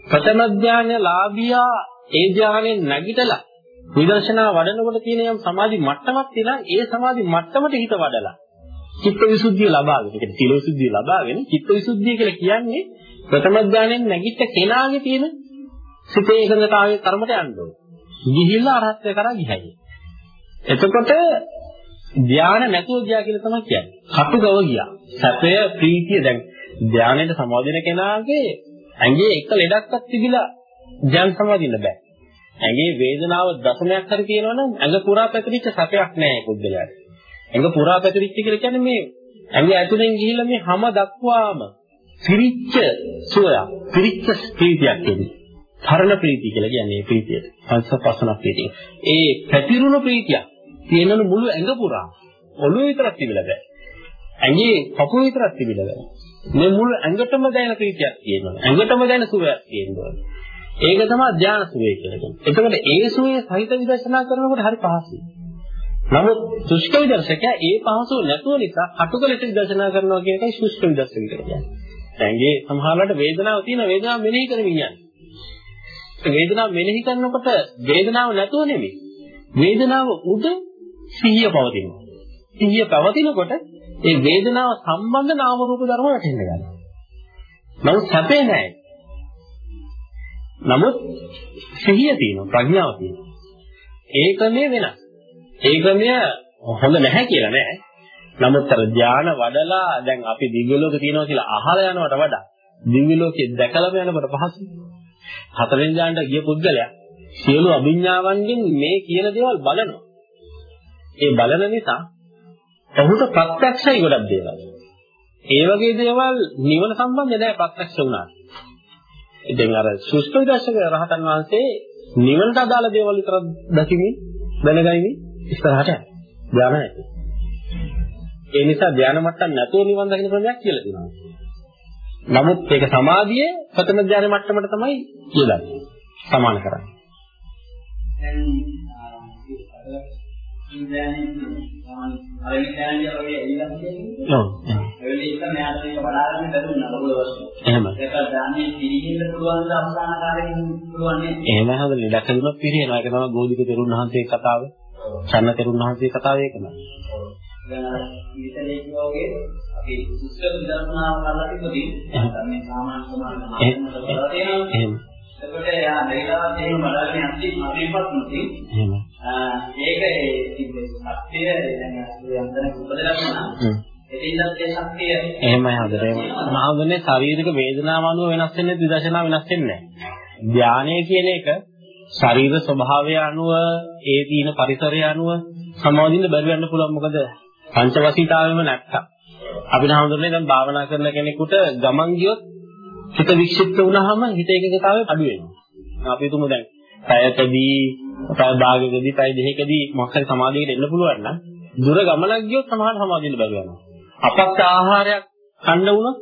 A: ප්‍රථම ධානය ලාභියා ඒ ධානයෙන් නැගිටලා විදර්ශනා වඩනකොට තියෙන යම් සමාධි මට්ටමක් තියෙනවා ඒ සමාධි මට්ටමට හිත වඩලා චිත්ත විසුද්ධිය ලබාගෙන ඒ කියන්නේ සීල විසුද්ධිය ලබාගෙන චිත්ත විසුද්ධිය කියලා කියන්නේ ප්‍රථම ධානයෙන් නැගිට කෙනාගේ තියෙන සිතේ එකඟතාවයේ කර්මට යන්න ඕනේ. ගිහිල්ලා අරහත්ත්වය කරා ගියයි. එතකොට ධානය නැතුව ගියා කියලා තමයි කියන්නේ. කටුගව ගියා. සැපය ප්‍රීතිය දැන් ධානයට සමාදින කෙනාගේ ඇඟේ එක ලෙඩක්වත් තිබිලා ධ්‍යාන සමාදින්න බෑ. ඇඟේ වේදනාව දශමයක් හරි තියෙනවනම් ඇඟ පුරා පැතිරිච්ච සැපයක් නෑ පුද්ගලයාට. ඇඟ පුරා පැතිරිච්ච කියලා කියන්නේ මේ ඇඟ ඇතුලෙන් ගිහිල්ලා මේ හැම දක්වාම පිරිච්ච සුවයක්, පිරිච්ච ප්‍රීතියක් එන්නේ. තරණ ප්‍රීතිය කියලා කියන්නේ මේ ප්‍රීතියට. පංචසපස්සන ප්‍රීතිය. ඒ පැතිරුණු ප්‍රීතිය තියෙනලු මුළු ඇඟ පුරා. ඔළුව විතරක් තිබිලා බෑ. ඇඟේ කකුල විතරක් තිබිලා බෑ. මේ මුළු ඇඟටම දැනෙන ප්‍රීතියක් තියෙනවා. ඇඟටම දැනෙන සුවයක් තියෙනවා. ඒක තමයි ධානය සුවය කියලා කියන්නේ. එතකොට ඒ සුවය සහිත විදර්ශනා කරනකොට හරි පහසුයි. නමුත් සුෂ්ක විදර්ශකයා ඒ පහසුව නැතුව නිසා අටුක ලෙස විදර්ශනා කරනවා කියන එකයි සුෂ්ක විදර්ශක කියලා කියන්නේ. දැන්ගේ සමහරවිට වේදනාව තියෙන වේදනාව මෙනෙහි කරමින් යන්නේ. වේදනාව මෙනෙහි කරනකොට වේදනාව නැතුව නෙමෙයි. වේදනාව උද සිහිය පවතිනවා. සිහිය පවතිනකොට ඒ වේදනාව සම්බන්ධ නාම රූප ධර්ම වැටෙන්න ගන්නවා. නමුත් සැපේ නැහැ. නමුත් සිහිය තියෙනවා ප්‍රඥාව තියෙනවා. ඒ ක්‍රමය වෙනස්. ඒ ක්‍රමය හොඳ නැහැ කියලා නෑ. නමුත් අර ධානය වඩලා දැන් අපි දිව්‍ය ලෝකේ තියෙනවා කියලා අහලා යනවට වඩා දිව්‍ය ලෝකේ දැකලාම යනකොට පහසුයි. හතරෙන් ඥානට ගිය පුද්ගලයා සියලු අභිඥාවන්ගෙන් මේ කියන දේවල් බලනවා. ඒ බලන නිසා ඔහුට ප්‍රත්‍යක්ෂයි ගොඩක් දේවල්. ඒ වගේ දේවල් නිවන සම්බන්ධ නැහැ ප්‍රත්‍යක්ෂ වුණාට. ඉතින් අර සුෂ්ක විදර්ශක රහතන් වහන්සේ නිවනට අදාළ දේවල් විතර දකිමින් දැනගනිමින් ඉස්සරහට ධානය නැති. ඒ නිසා ධානය මට්ටම් නැතුව නිවන් දකින්න ක්‍රමයක් කියලා තියෙනවා. නමුත් ඒක සමාධියේ ප්‍රථම ධානය මට්ටමට තමයි කියලා සමාන කරන්නේ.
B: පළවෙනි ඥානය වගේ එළියක් කියන්නේ. ඔව්. එවෙලෙ එක මෙයාට මේක බලාගෙන බැලුණා ලොකු වස්තු.
A: එහෙම.
B: ඒක දාන්නේ පිළිගන්න පුළුවන් ද අවසාන කාලෙකින් පුළුවන් නේ.
A: එහෙම හදලා ලෙඩ කරුණොත් පිළිහෙනවා. ඒක තමයි ගෝධික තෙරුන් වහන්සේ කතාව. චන්න තෙරුන් වහන්සේ කතාව ඒක නෑ.
B: දැන් ඉතින් වගේ අපි උත්තර විදර්ශනාව කරලා තිබුණේ මේ සාමාන්‍ය සමාන එහෙම. එතකොට යා දෙවිලා එහෙම බලන්නේ අන්තිම අපිපත් නොති. එහෙම. ඒක ඒ සත්‍ය දැන් යන්තන උපදලා වුණා. එතින්වත් ඒ ශක්තිය
A: එහෙමයි හදරේ. මහවුනේ ශාරීරික වේදනාව අනුව වෙනස් වෙන්නේ විදර්ශනා වෙනස් වෙන්නේ නැහැ. ධානය කියන එක ශරීර ස්වභාවය අනුව ඒ තියෙන පරිසරය අනුව සමාදින්න බැරි වෙන්න පුළුවන් මොකද පංචවසීතාවෙම නැත්තම් අපිට හඳුනන්නේ දැන් භාවනා කරන කෙනෙකුට ගමන් ගියොත් හිත වික්ෂිප්ත වුණාම හිත ඒකකතාවය අඩු වෙනවා. අපි තුමු දැන් පැයකදී, පැය භාගයකදී, පැය දෙකකදී මොකක් හරි සමාධියකට එන්න පුළුවන් නම් දුර ගමනක් ගියොත් සමහර සමාධියට බැරි වෙනවා. අපත්‍ය ආහාරයක් කන්න වුණොත්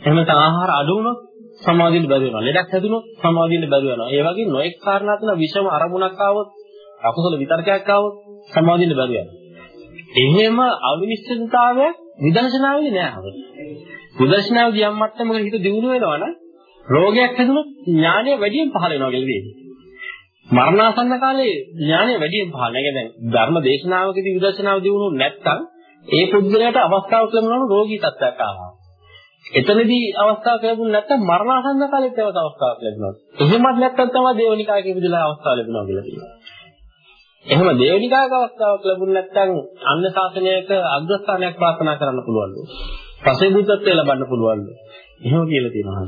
A: එහෙම නැත්නම් ආහාර අඩු වුණොත් සමාධියට බැරි වෙනවා. ලෙඩක් හැදුනොත් සමාධියට බැරි වෙනවා. ඒ වගේ නොඑක් කාරණා තුන විෂම අරමුණක් ආවොත්, අකුසල විතර්කයක් ආවොත් සමාධියට බැරි වෙනවා. එහෙම අවිනිශ්චිතතාවය විදර්ශනාවේදී නෑ අපිට. විදර්ශනාවේදී යම් මට්ටමකට හිත දියුණු වෙනවා නම් රෝගයක් හැදුනොත් ඥානය වැඩියෙන් පහළ වෙනවා කියලා දෙන්නේ. මරණාසන්න කාලේ ඥානය වැඩියෙන් පහළ නැහැ. දැන් ධර්ම දේශනාවකදී විදර්ශනාව දියුණු නැත්නම් ඒ පුද්ගලයාට අවස්ථාවක් ලැබුණාම රෝගී තත්ත්වයක් ආවා. එතනදී අවස්ථාවක් ලැබුණ නැත්නම් මරණාසන්න කාලෙත් තවත් අවස්ථාවක් ලැබුණා. එහෙමත් නැත්නම් තමයි දේවනිකායේ විදිහට අවස්ථාවක් ලැබුණා කියලා කියනවා. එහෙම දේවනිකායක අවස්ථාවක් ලැබුණ නැත්නම් අන්න ශාසනයක අග්‍රස්ථානයක් ප්‍රාර්ථනා කරන්න පුළුවන්. පසේ බුද්ධත්වයට ලබන්න පුළුවන්. එහෙම කියලා තියෙනවා.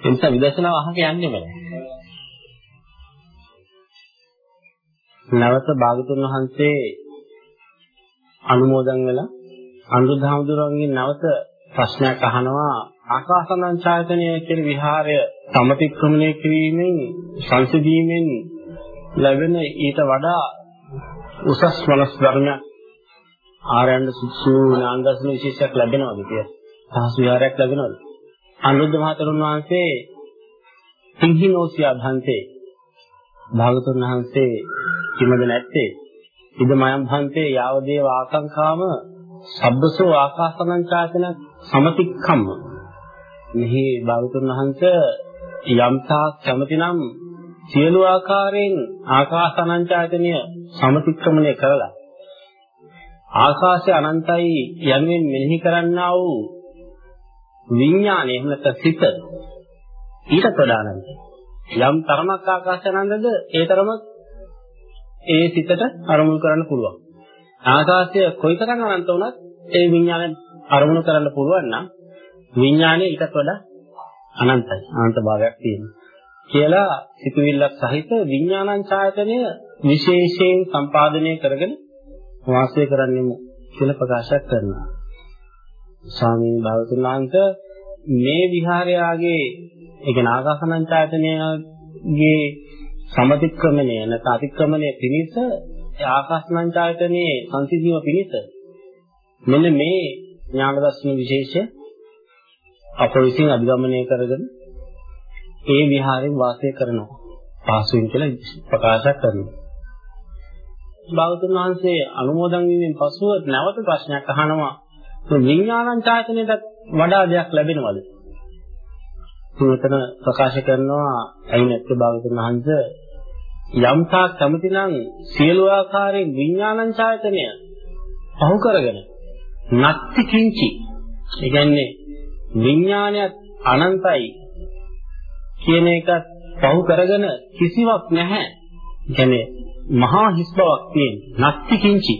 A: ඒ නිසා විදර්ශනාව අහක යන්නේ නැහැ. නැවත භාගතුන් වහන්සේ අනුමෝදන් වෙලා අනුරුද්ධ හාමුදුරුවන්ගෙන් නැවත ප්‍රශ්නයක් අහනවා ආකාසනං ඡායතනය කියන විහාරය සමතික්‍රමණය කිරීමෙන් සංසිඳීමෙන් ලැබෙන ඊට වඩා උසස් මනස් ධර්මයක් ආරයන්ද සුසු නාන්දස්න විශේෂයක් ලැබෙනවද කියලා. පහසු විහාරයක් ලැබෙනවද? අනුරුද්ධ මහතෙරුන් වහන්සේ සිංහිනෝසියා භන්තේ භාගතුන් වහන්සේ කිමද නැත්තේ ඉදමයන් භන්තේ යාව දේව ආකාංකාම සබ්බසෝ ආකාසනං චාතන සමතික්කම්ම මෙහි භාගතුන් වහන්සේ යම්තා කැමතිනම් සියලු ආකාරයෙන් ආකාසානංචායතනය සමතික්‍රමණය කරලා ආකාශය අනන්තයි යනුවෙන් මෙනෙහි කරන්නා වූ විඥානය එහෙම නැත්නම් සිත ඊට වඩා අනන්තයි. යම් තරමක් ආකාශය අනන්තද ඒ තරම ඒ සිතට අරමුණු කරන්න පුළුවන්. ආකාශය කොයිතරම් අනන්ත වුණත් ඒ විඥානය අරමුණු කරන්න පුළුවන් නම් විඥානය ඊට වඩා අනන්තයි. අනන්ත භාවයක් තියෙනවා. කියලා සිතුවිල්ලක් සහිත විඥානං ඡායතනය විශේෂයෙන් සම්පාදනය කරගෙන වාසය කරන්නෙමු කියලා ප්‍රකාශ කරනවා. ස්වාමීන් වහන්සේ මේ විහාරයාගේ ඒ කියන්නේ ආකාසනං ඡායතනයගේ සමතික්‍රමණය නැත්නම් අතික්‍රමණය පිණිස ආකාසනං ඡායතනයේ සංසිඳීම පිණිස මෙන්න මේ ඥාන දර්ශන විශේෂය අප විසින් අධිගමනය කරගෙන ඒ විහාරයෙන් වාසය කරනවා. පාසුවෙන් කියලා ප්‍රකාශ කරනවා. භාගතුන් වහන්සේ අනුමෝදන් වීමෙන් පසුව නැවත ප්‍රශ්නයක් අහනවා. විඥානං ඡායතනයට වඩා දෙයක් ලැබෙනවද? මෙතන ප්‍රකාශ කරනවා ඇයි නැත්te භාගතුන් වහන්සේ යම්තා කැමතිනම් සියලු ආකාරයෙන් විඥානං ඡායතනය පහු කරගෙන නත්ති කිංචි ඒ කියන්නේ විඥානයත් අනන්තයි කියන එක පහු කරගෙන කිසිවක් නැහැ. කියන්නේ මහා හිස් බවක් තියෙන. නත්ති කිංචි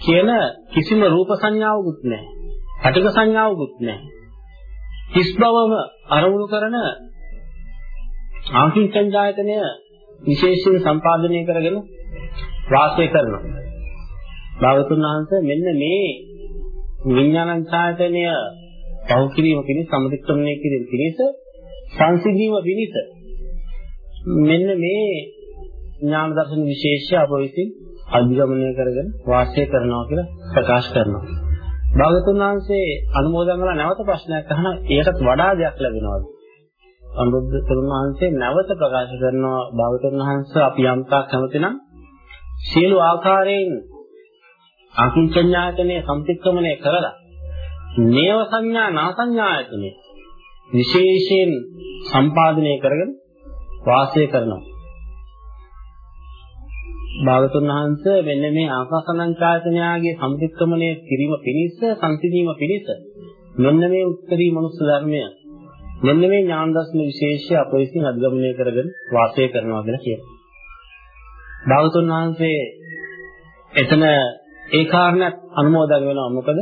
A: කියන කිසිම රූප සංඥාවකුත් නැහැ. පටික සංඥාවකුත් නැහැ. හිස් බවම අරමුණු කරන ආකින්චඤ්ඤායතනය විශේෂයෙන් සම්පාදනය කරගෙන වාසය කරනවා. භාගතුන් වහන්සේ මෙන්න මේ විඥානං ඡායතනය පහු කිරීම පිණිස සම්පූර්ණණය කිරීම පිණිස සංසිඳීම පිණිස මෙන්න මේ ඥාන දර්ශන විශේෂය අප විසින් අධිගමනය කරගෙන වාසය කරනවා කියලා ප්‍රකාශ කරනවා. භාගතුන් වහන්සේ අනුමෝදන් කරලා නැවත ප්‍රශ්නයක් අහනවා ඒකට වඩා දෙයක් ලැබෙනවද? අනුරුද්ධ තෙරුන් වහන්සේ නැවත ප්‍රකාශ කරනවා භාගතුන් වහන්සේ අපි යම්තා කැමතිනම් සියලු ආකාරයෙන් අකින්චඤ්ඤායතනේ සම්පික්‍රමණය කරලා නේව සංඥා නාසඤ්ඤායතනේ විශේෂයෙන් සම්පාදනය කරගෙන වාසය කරනවා. භාගතුන් වහන්සේ මෙන්න මේ ආකාසනංචායතනයාගේ සම්පික්‍රමණය කිරීම පිණිස සංසිඳීම පිණිස මෙන්න මේ උත්තරී මනුස්ස ධර්මය මෙන්න මේ ඥාන දර්ශන විශේෂය අප විසින් අධිගමනය කරගෙන වාසය කරනවා කියලා කියනවා. භාගතුන් වහන්සේ එතන ඒ කාරණත් අනුමෝදන් වෙනවා මොකද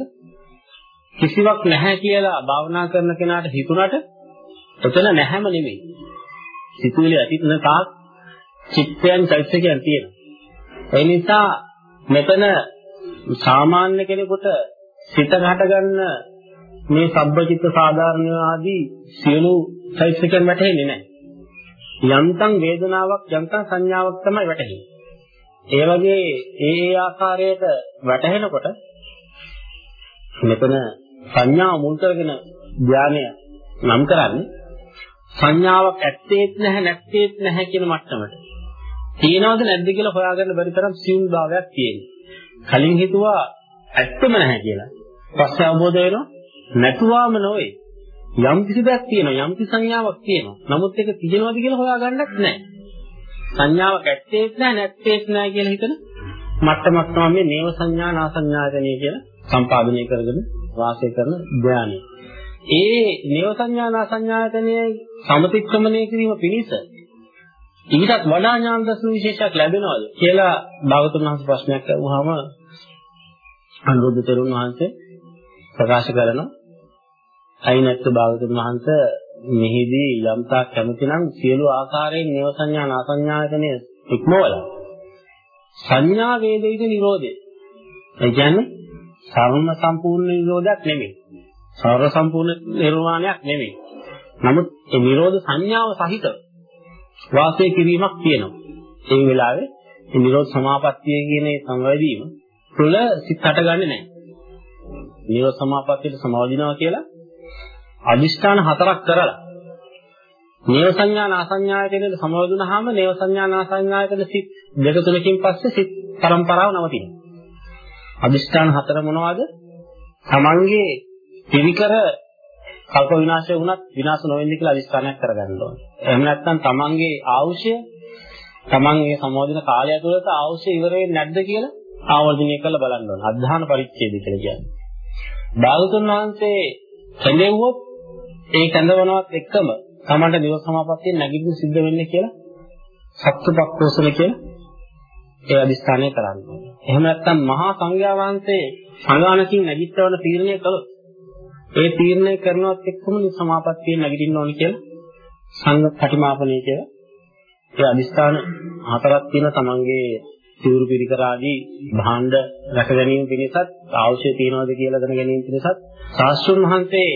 A: කිසිවක් නැහැ කියලා භාවනා කරන කෙනාට හිතුණට එතන නැහැම නෙමෙයි. සිතුවිලි ඇතිවෙන තාක් චිත්තයන් චෛතසිකයන් තියෙනවා. ඒ නිසා මෙතන සාමාන්‍ය කෙනෙකුට සිත හටගන්න මේ සබ්බචිත්ත සාධාරණ ආදී සියලු චෛතසිකයන් වැටහෙන්නේ නැහැ. යන්තම් වේදනාවක් යන්තම් සංඥාවක් තමයි වැටහෙන්නේ. ඒ වගේ ඒ ඒ ආකාරයට වැටහෙනකොට මෙතන සංඥාව මුල් කරගෙන ධානය නම් කරන්නේ සංඥාවක් ඇත්තේත් නැහැ නැත්තේත් නැහැ කියන මට්ටමට. තියනවද නැද්ද කියලා හොයාගන්න බැරි තරම් සියුම් භාවයක් තියෙනවා. කලින් හිතුවා ඇත්තම නැහැ කියලා. පස්සේ අවබෝධ වෙනවා නැතුවාම නොවේ. යම් කිසි දෙයක් තියෙනවා යම් කිසි සංඥාවක් තියෙනවා. නමුත් ඒක තියෙනවද කියලා හොයාගන්නත් නැහැ. සංඥාවක් ඇත්තේත් නැහැ නැත්තේත් නැහැ කියලා හිතන මට්ටමක් තමයි මේ නේව සංඥා නාසඤ්ඤායතනෙ කියලා සම්පාදනය කරගෙන වාසය කරන ධානය. ඒ නේව සංඥානා සංඥායතනයේ සමතික්‍රමණය කිරීම පිණිස ඊටත් වඩා ඥාන දර්ශන විශේෂයක් ලැබෙනවද කියලා භාගතුන් වහන්සේ ප්‍රශ්නයක් අහුවාම අනුරුද්ධ තෙරුන් වහන්සේ ප්‍රකාශ කරනවා අයි නැත්te භාගතුන් වහන්සේ මෙහිදී යම්තා කැමතිනම් සියලු ආකාරයෙන් නේව සංඥා නාසඤ්ඤායතනයේ ඉක්මවලා සංඥා වේදිත නිරෝධය ඒ කියන්නේ සර්ව සම්පූර්ණ නිරෝධයක් නෙමෙයි. සර්ව සම්පූර්ණ නිර්වාණයක් නෙමෙයි. නමුත් ඒ නිරෝධ සංඥාව සහිත වාසය කිරීමක් තියෙනවා. ඒ වෙලාවේ මේ නිරෝධ සමාපත්තිය කියන සංවැදීම තුළ සිත් හටගන්නේ නැහැ. නිරෝධ සමාපත්තියට සමාවදිනවා කියලා අදිෂ්ඨාන හතරක් කරලා නේව සංඥා නාසඤ්ඤාය කියන සමාවදුනහම නේව සංඥා නාසඤ්ඤාය කියන සිත් දෙක තුනකින් පස්සේ සිත් පරම්පරාව නවතිනවා. අදිෂ්ඨාන හතර මොනවද? තමන්ගේ පිරිකර කල්ප විනාශය වුණත් විනාශ නොවෙන්නේ කියලා අදිස්ථානයක් කරගන්න ඕනේ. එහෙම නැත්නම් තමන්ගේ ආයුෂය තමන්ගේ සම්මෝධන කාලය ඇතුළත ආයුෂය ඉවර වෙන්නේ නැද්ද කියලා ආවර්ජනය කරලා බලන්න ඕනේ. අධධාන පරිච්ඡේදය කියලා කියන්නේ. බාගතුන් වහන්සේ කැඳෙව්වොත් ඒ කැඳවනවත් එක්කම තමන්ට නිව සමාපත්තිය නැගිටින්න සිද්ධ වෙන්නේ කියලා සත්‍යපක්කෝසල කියලා ඒ අදිස්ථානය කරන්න ඕනේ. එහෙම නැත්නම් මහා සංඝයා වහන්සේ සංගානකින් නැගිටවන තීරණය කළොත් ඒ තීරණය කරනවත් එක්කම සමාපත්තිය නැගිටින්න ඕනේ කියලා. සංඝ පටිමාපණය කියලා. ඒ අදිස්ථාන හතරක් තියෙන තමන්ගේ සිවුරු පිරිකර ආදී භාණ්ඩ රැක ගැනීම පිණිසත් අවශ්‍ය තියනවාද කියලා දැන ගැනීම පිණිසත් ශාස්ත්‍රුන් වහන්සේ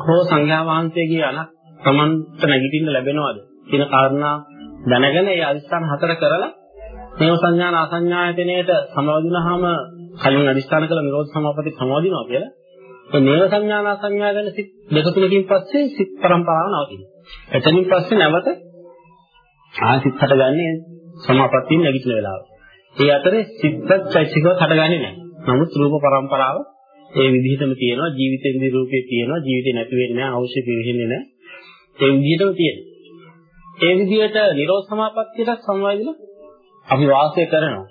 A: හෝ සංඝයා වහන්සේගේ අනක් තමන්ට නැගිටින්න ලැබෙනවද කියන කාරණා දැනගෙන ඒ අදිස්ථාන හතර කරලා මේව සංඥාන අසංඥායතනයේට සමවදිනහම කලින් අදිස්ථාන කළ නිරෝධ සමාපatti සමවදිනවා කියලා ඒ නේව සංඥාන අසංඥායතන සිත් දෙක තුනකින් පස්සේ සිත් පරම්පරාව නවතිනවා. එතනින් පස්සේ නැවත ආසිත හටගන්නේ සමාපත්තියෙන් නැගිටින වෙලාව. ඒ අතරේ සිත්ත් චෛතසිකව හටගන්නේ නැහැ. නමුත් රූප පරම්පරාව ඒ විදිහටම තියෙනවා ජීවිතේ විදි රූපේ තියෙනවා ජීවිතේ නැති වෙන්නේ නැහැ අවශ්‍ය පිළිහෙන්නේ නැහැ. ඒ විදිහටම තියෙනවා. ඒ විදිහට නිරෝධ සමාපත්තියට සම්වදින අපි වාසය කරනවා.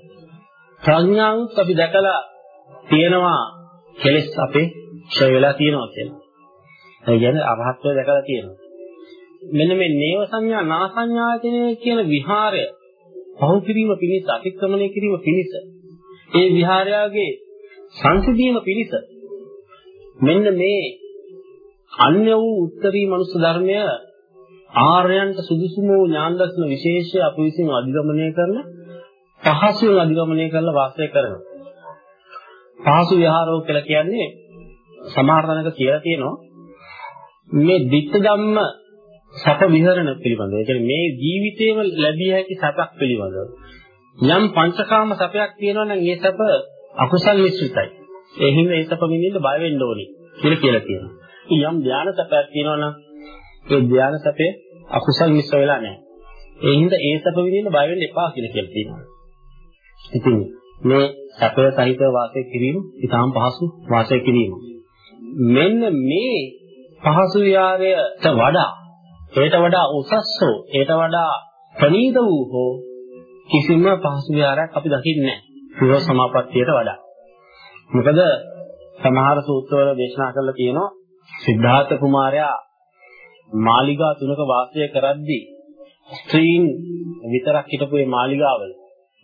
A: ප්‍රඥාවත් අපි දැකලා තියෙනවා කෙලෙස් අපේ ක්ෂය වෙලා තියෙනවා කියලා. ඒ කියන්නේ අරහත්ත්වය දැකලා තියෙනවා. මෙන්න මේ නේව සංඥා නාසඤ්ඤායතනය කියන විහාරය පහු කිරීම පිණිස අතික්‍රමණය කිරීම පිණිස ඒ විහාරයගේ සංසිඳීම පිණිස මෙන්න මේ අන්‍ය වූ උත්තරී මනුස්ස ධර්මය ආර්යයන්ට සුදුසුම වූ ඥාන දර්ශන විශේෂය අප විසින් අධිගමනය කරන පහසුවෙන් අධිගමනය කරලා වාසය කරනවා. පහසු විහාරෝ කියලා කියන්නේ සමහර තැනක කියලා තියෙනවා මේ ධිට්ඨ ධම්ම සැප විහරණ පිළිබඳව. ඒ කියන්නේ මේ ජීවිතේම ලැබිය හැකි සැපක් පිළිබඳව. යම් පංචකාම සැපයක් තියෙනවා නම් ඒ සැප අකුසල් මිශ්‍රිතයි. ඒ හින්දා ඒ සැප විඳින්න බය වෙන්න ඕනි කියලා කියලා කියනවා. යම් ධාන සැපයක් තියෙනවා නම් ඒ ධාන සැපේ අකුසල් මිශ්‍ර වෙලා නැහැ. ඒ හින්දා ඒ සැප විඳින්න බය වෙන්න එපා කියලා කියලා තියෙනවා. ඉතින් මේ සැපය සහිත වාසය කිරීම ඉතාම පහසු වාසය කිරීම. මෙන්න මේ පහසු විහාරයට වඩා ඒට වඩා උසස්ෝ ඒට වඩා ප්‍රණීත වූ හෝ කිසිම පහසු විහාරයක් අපි දකින්නේ නැහැ. විරෝධ සමාපත්තියට වඩා. මොකද සමහර සූත්‍රවල දේශනා කරලා තියෙනවා සිද්ධාර්ථ කුමාරයා මාලිගා තුනක වාසය කරද්දී ස්ත්‍රීන් විතරක් හිටපු මේ මාලිගාවල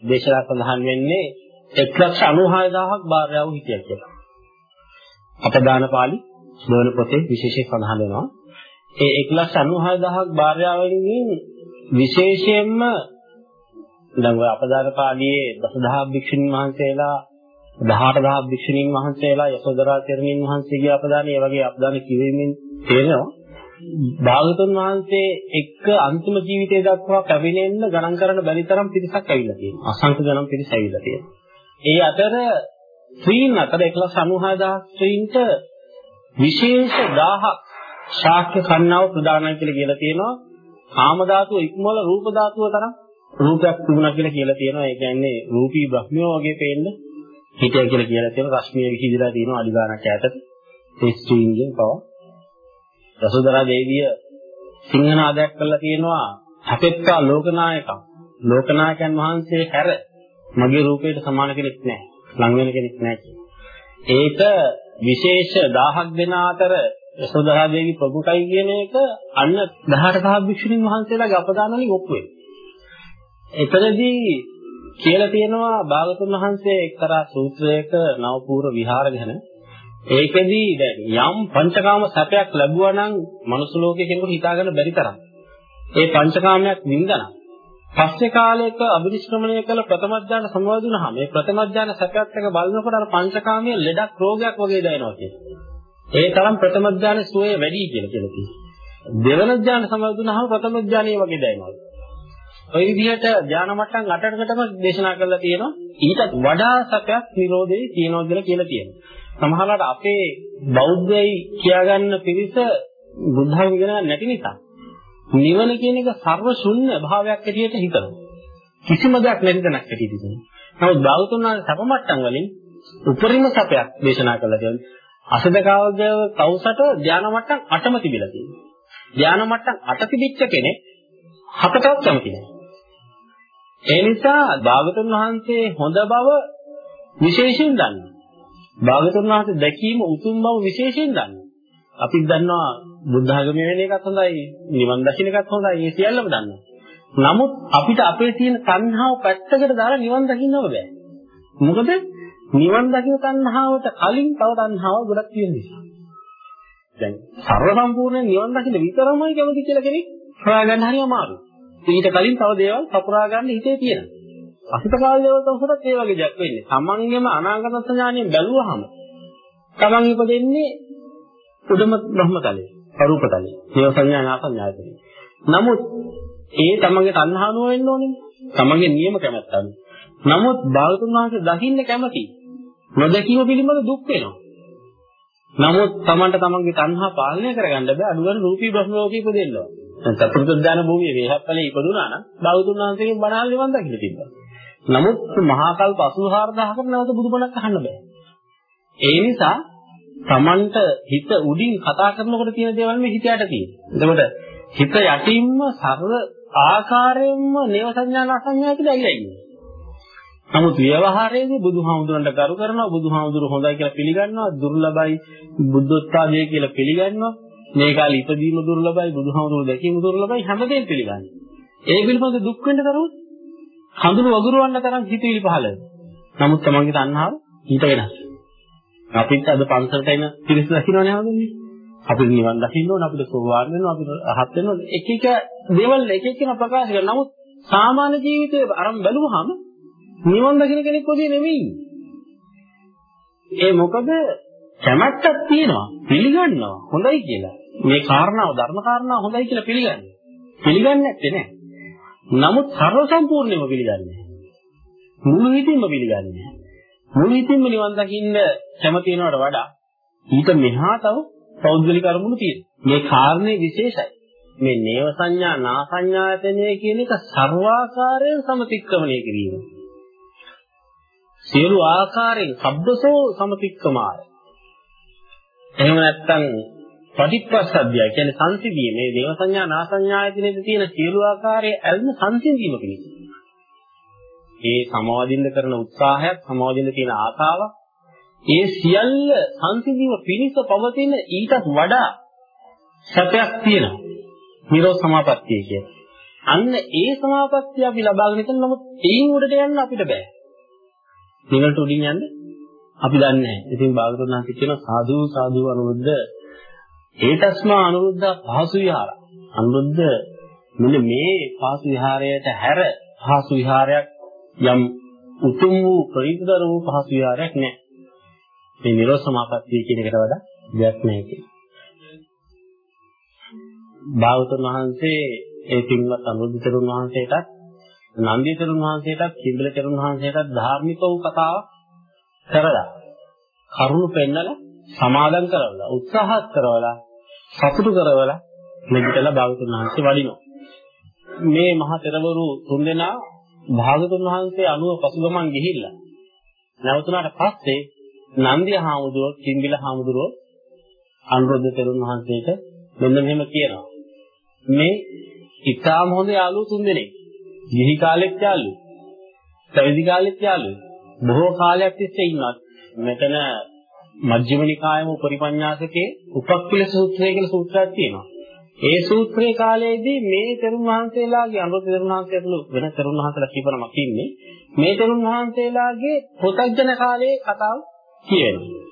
A: දේශනා සඳහන් වෙන්නේ 196000ක් භාර්යාවෝ හිටියා කියලා. අපදාන පාළි දෙවන පොතේ විශේෂයෙන් සඳහන් වෙනවා. ඒ 196000ක් භාර්යාවන්ගෙන් විශේෂයෙන්ම දැන් ඔය අපදාන පාළියේ දසදහස් භික්ෂුණීන් වහන්සේලා 18000 භික්ෂුණීන් වහන්සේලා යසෝදරා තෙරණින් වහන්සේගේ අපදාන ඒ වගේ අපදාන කිවීමෙන් තේරෙනවා භාගතුන් වහන්සේ එක්ක අන්තිම ජීවිතය දක්වා පැමිණෙන්න ගණන් කරන්න බැරි තරම් පිරිසක් ඇවිල්ලා තියෙනවා. අසංඛ්‍ය ගණන් පිරිස ඇවිල්ලා තියෙනවා. ඒ අතර ස්ත්‍රීන් අතර 196000 ස්ත්‍රීන්ට විශේෂ 1000ක් ශාක්‍ය කන්නාව ප්‍රදානයි කියලා කියලා තියෙනවා. කාම ධාතුව ඉක්මවල රූප ධාතුව තරම් රූපයක් තිබුණා කියලා කියලා තියෙනවා. ඒ කියන්නේ රූපී බ්‍රහ්මියෝ වගේ පේන්න හිතය කියලා කියලා තියෙනවා. රශ්මිය විහිදලා තියෙනවා අඩිගානක් ඈතට. ඒ ස්ත්‍රීන්ගෙන් පවා. යසෝදරා දේවිය සිංහනාදයක් කළා තියෙනවා. හැපෙත්තා ලෝකනායකම්. ලෝකනායකයන් වහන්සේ හැර මගේ රූපයට සමාන කෙනෙක් නැහැ. ලං වෙන කෙනෙක් නැහැ ඒක විශේෂ 1000ක් දෙන අතර යසෝදරා දේවි ප්‍රමුඛයි කියන එක අන්න 18 භික්ෂුණීන් වහන්සේලාගේ අපදාන වලින් ඔප්පු වෙනවා. එතනදී කියලා තියෙනවා භාගතුන් වහන්සේ එක්තරා සූත්‍රයක නවපූර්ව විහාර ගැන. ඒකෙදී දැන් යම් පංචකාම සැපයක් ලැබුවා නම් මනුස්ස ලෝකයේ කෙනෙකුට හිතාගන්න බැරි තරම්. ඒ පංචකාමයක් වින්දනා පස්සේ කාලයක අභිනිෂ්ක්‍රමණය කළ ප්‍රථම ඥාන සම්වදුනහම මේ ප්‍රථම ඥාන සැපයත් එක බලනකොට අර පංචකාමයේ ලෙඩක් රෝගයක් වගේ දැනෙනවා කියන්නේ. ඒ තරම් ප්‍රථම ඥාන සුවය වැඩි කියලා කියලා තියෙනවා. දෙවන ඥාන සම්වදුනහම ප්‍රථම ඥානයේ වගේ දැනෙනවා. ওই විදිහට ඥාන මට්ටම් 8කටම දේශනා කරලා තියෙනවා. ඊටත් වඩා සැපයක් නිරෝධේ තියෙනවා කියලා කියලා තියෙනවා. සමහරවිට අපේ බෞද්ධයයි කියාගන්න පිරිස බුද්ධාගම ඉගෙන නැති නිසා නිවන කියන එක සර්ව ශුන්‍ය භාවයක් ඇටියට හිතනවා. කිසිම දෙයක් නැති තැනක් ඇටියට හිතනවා. නමුත් බෞද්ධුන් වහන්සේ සැප මට්ටම් වලින් උපරිම සැපයක් දේශනා කළා කියන්නේ අසදකාවගව කවුසට ධානා මට්ටම් 8ම තිබිලා තියෙනවා. ධානා මට්ටම් 8 තිබිච්ච කෙනෙක් හතටවත් කැමති නැහැ. ඒ නිසා භාගතුන් වහන්සේ හොඳ බව විශේෂයෙන් දන්නවා. භාගතුන් වහන්සේ දැකීම උතුම් බව විශේෂයෙන් දන්නවා. අපි දන්නවා බුද්ධ ආගමේ වෙන එකත් හොඳයි, නිවන් දකින්න එකත් හොඳයි, ඒ සියල්ලම දන්නවා. නමුත් අපිට අපේ තියෙන තණ්හාව පැත්තකට දාලා නිවන් දකින්නව බෑ. මොකද නිවන් දකින තණ්හාවට කලින් තව තණ්හාව ගොඩක් තියෙන නිසා. දැන් සර්ව සම්පූර්ණ නිවන් දකින්න විතරමයි කැමති කියලා කෙනෙක් හොයාගන්න හරි අමාරුයි. ඊට කලින් තව දේවල් සපුරා ගන්න හිතේ තියෙනවා. අසිත කාල දේවල් උසරත් ඒ වගේ දෙයක් වෙන්නේ. තමන්ගේම අනාගත සංඥාණයෙන් බැලුවහම තමන් ඉපදෙන්නේ උඩම බ්‍රහ්මතලයේ, අරූපතලයේ. දේව සංඥා නාසඤ්ඤායතනෙ. නමුත් ඒ තමන්ගේ තණ්හානුව වෙන්න ඕනේ. තමන්ගේ නියම කැමැත්තයි. නමුත් භාගතුන් වහන්සේ දකින්න කැමති. නොදැකීම පිළිබඳ දුක් වෙනවා. නමුත් තමන්ට තමන්ගේ තණ්හා පාලනය කරගන්න බෑ අනුගන රූපී බ්‍රහ්ම ලෝකෙ ඉපදෙන්නවා. චතුර්ථ භූමියේ වේහප්පලේ ඉපදුනා නම් භාගතුන් වහන්සේගෙන් බණහල් නිවන් දකින්න තිබ්බා. නමුත් මහා කල්ප 84000කට නැවත බුදුබණක් අහන්න බෑ. ඒ නිසා තමන්ට හිත උඩින් කතා කරනකොට තියෙන දේවල් මේ හිත යට තියෙනවා. එතකොට හිත යටින්ම සරල ආකාරයෙන්ම නේව සංඥා නැසඤ්ඤා කියලා ඇවිල්ලා ඉන්නේ. නමුත් ව්‍යවහාරයේදී බුදුහාමුදුරන්ට ගරු කරනවා බුදුහාමුදුරු හොඳයි කියලා පිළිගන්නවා දුර්ලභයි බුද්ධෝත්පාදය කියලා පිළිගන්නවා මේ කාලේ ඉපදීම දුර්ලභයි බුදුහාමුදුරු දැකීම දුර්ලභයි හැමදේම පිළිගන්නේ. ඒ පිළිබඳ දුක් වෙන්න තරම් හඳුන වගුරවන්න තරම් හිතවිලි පහළ නමුත් තමන්ගේ තණ්හාව ඊට වෙනස්. අපිට අද පන්සලට එන පිරිස දකින්නවනේ හැමෝම. අපිට නිවන් දකින්න ඕන අපිට සෝවාන් වෙන්න අපිට රහත් වෙන්න ඕන එක එක දේවල් එක එකන ප්‍රකාශ කරනවා. නමුත් සාමාන්‍ය ජීවිතයේ අරන් බැලුවහම නිවන් දකින්න කෙනෙක් වගේ නෙමෙයි. ඒ මොකද කැමැත්තක් තියෙනවා පිළිගන්නවා හොඳයි කියලා. මේ කාරණාව ධර්ම කාරණාව හොඳයි කියලා පිළිගන්නේ. පිළිගන්නේ නැත්තේ නෑ. නමුත් ਸਰව සම්පූර්ණයෙන්ම පිළිගන්නේ මුළු හිතින්ම පිළිගන්නේ මුළු හිතින්ම නිවන් දකින්න කැමති වෙනවට වඩා ඊට මෙහා තව පෞද්ගලික අරමුණු තියෙනවා. මේ කාරණේ විශේෂයි. මේ නේව සංඥා නා සංඥායතනය කියන එක ਸਰවාකාරයෙන් සමතික්‍රමණය කිරීම. සියලු ආකාරයෙන් සබ්බසෝ සමතික්‍රමාය. එහෙම නැත්නම් පටිච්චසද්ධිය කියන්නේ සංසිධිය මේ දේව සංඥා නා සංඥායතනෙද තියෙන සියලු ආකාරයේ ඇල්ම සංසිඳීම පිණිස. ඒ සමවදින්න කරන උත්සාහයක් සමවදින්න තියෙන ආසාවක් ඒ සියල්ල සංසිඳීම පිණිස පවතින ඊටත් වඩා සැපයක් තියෙනවා. නිරෝධ සමාපත්තිය කියන්නේ. අන්න ඒ සමාපත්තිය අපි ලබාගෙන ඉතින් නමුත් ඒන් උඩට යන්න අපිට බෑ. නිවලට උඩින් යන්න අපි දන්නේ නැහැ. ඉතින් භාගතුන් වහන්සේ කියන සාදු සාදු අනුරුද්ධ ඒතස්මා අනුරුද්ධ පහසු විහාර. අනුරුද්ධ මෙන්න මේ පහසු විහාරයට හැර පහසු විහාරයක් යම් උතුම් වූ ප්‍රීතිදර වූ පහසු විහාරයක් නැහැ. මේ නිරෝධ සමාපත්තිය කියන එකට වඩා දෙයක් නැහැ කියන්නේ. භාගතුන් වහන්සේ ඒ පින්වත් අනුරුද්ධ තෙරුන් වහන්සේටත් නන්දී තෙරුන් වහන්සේටත් කිඹල තෙරුන් වහන්සේටත් ධාර්මික වූ කතාවක් කරලා කරුණු පෙන්නලා සමාදම් කරවලා උත්සාහත් කරවලා සතුටු කරවලා මෙදිටලා භාගතුන් වහන්සේ වඩිනවා. මේ මහ තෙරවරු තුන්දෙනා භාගතුන් වහන්සේ අනුව පසුගමන් ගිහිල්ලා නැවතුනාට පස්සේ නන්දිය හාමුදුරුවෝ කිම්බිල හාමුදුරුවෝ අනුරුද්ධ තෙරුන් වහන්සේට මෙන්න මෙහෙම කියනවා. මේ ඉතාම හොඳ යාළුවෝ තුන්දෙනෙක්. ගිහි කාලෙත් යාළුවෝ. පැවිදි කාලෙත් යාළුවෝ. බොහෝ කාලයක් තිස්සේ ඉන්නත් මෙතන මජ්ක්‍ධිම නිකායම පරිපඤ්ඤාසකේ උපක්ඛිල සූත්‍රය කියලා සූත්‍රයක් තියෙනවා. ඒ සූත්‍රයේ කාලයේදී මේ තෙරුන් වහන්සේලාගේ අනුරුද්ධ තෙරුන් වහන්සේ ඇතුළු වෙන තෙරුන් වහන්සේලා කීපනමක් ඉන්නේ. මේ තෙරුන් වහන්සේලාගේ පොතග්ජන කාලයේ කතාව කියනවා.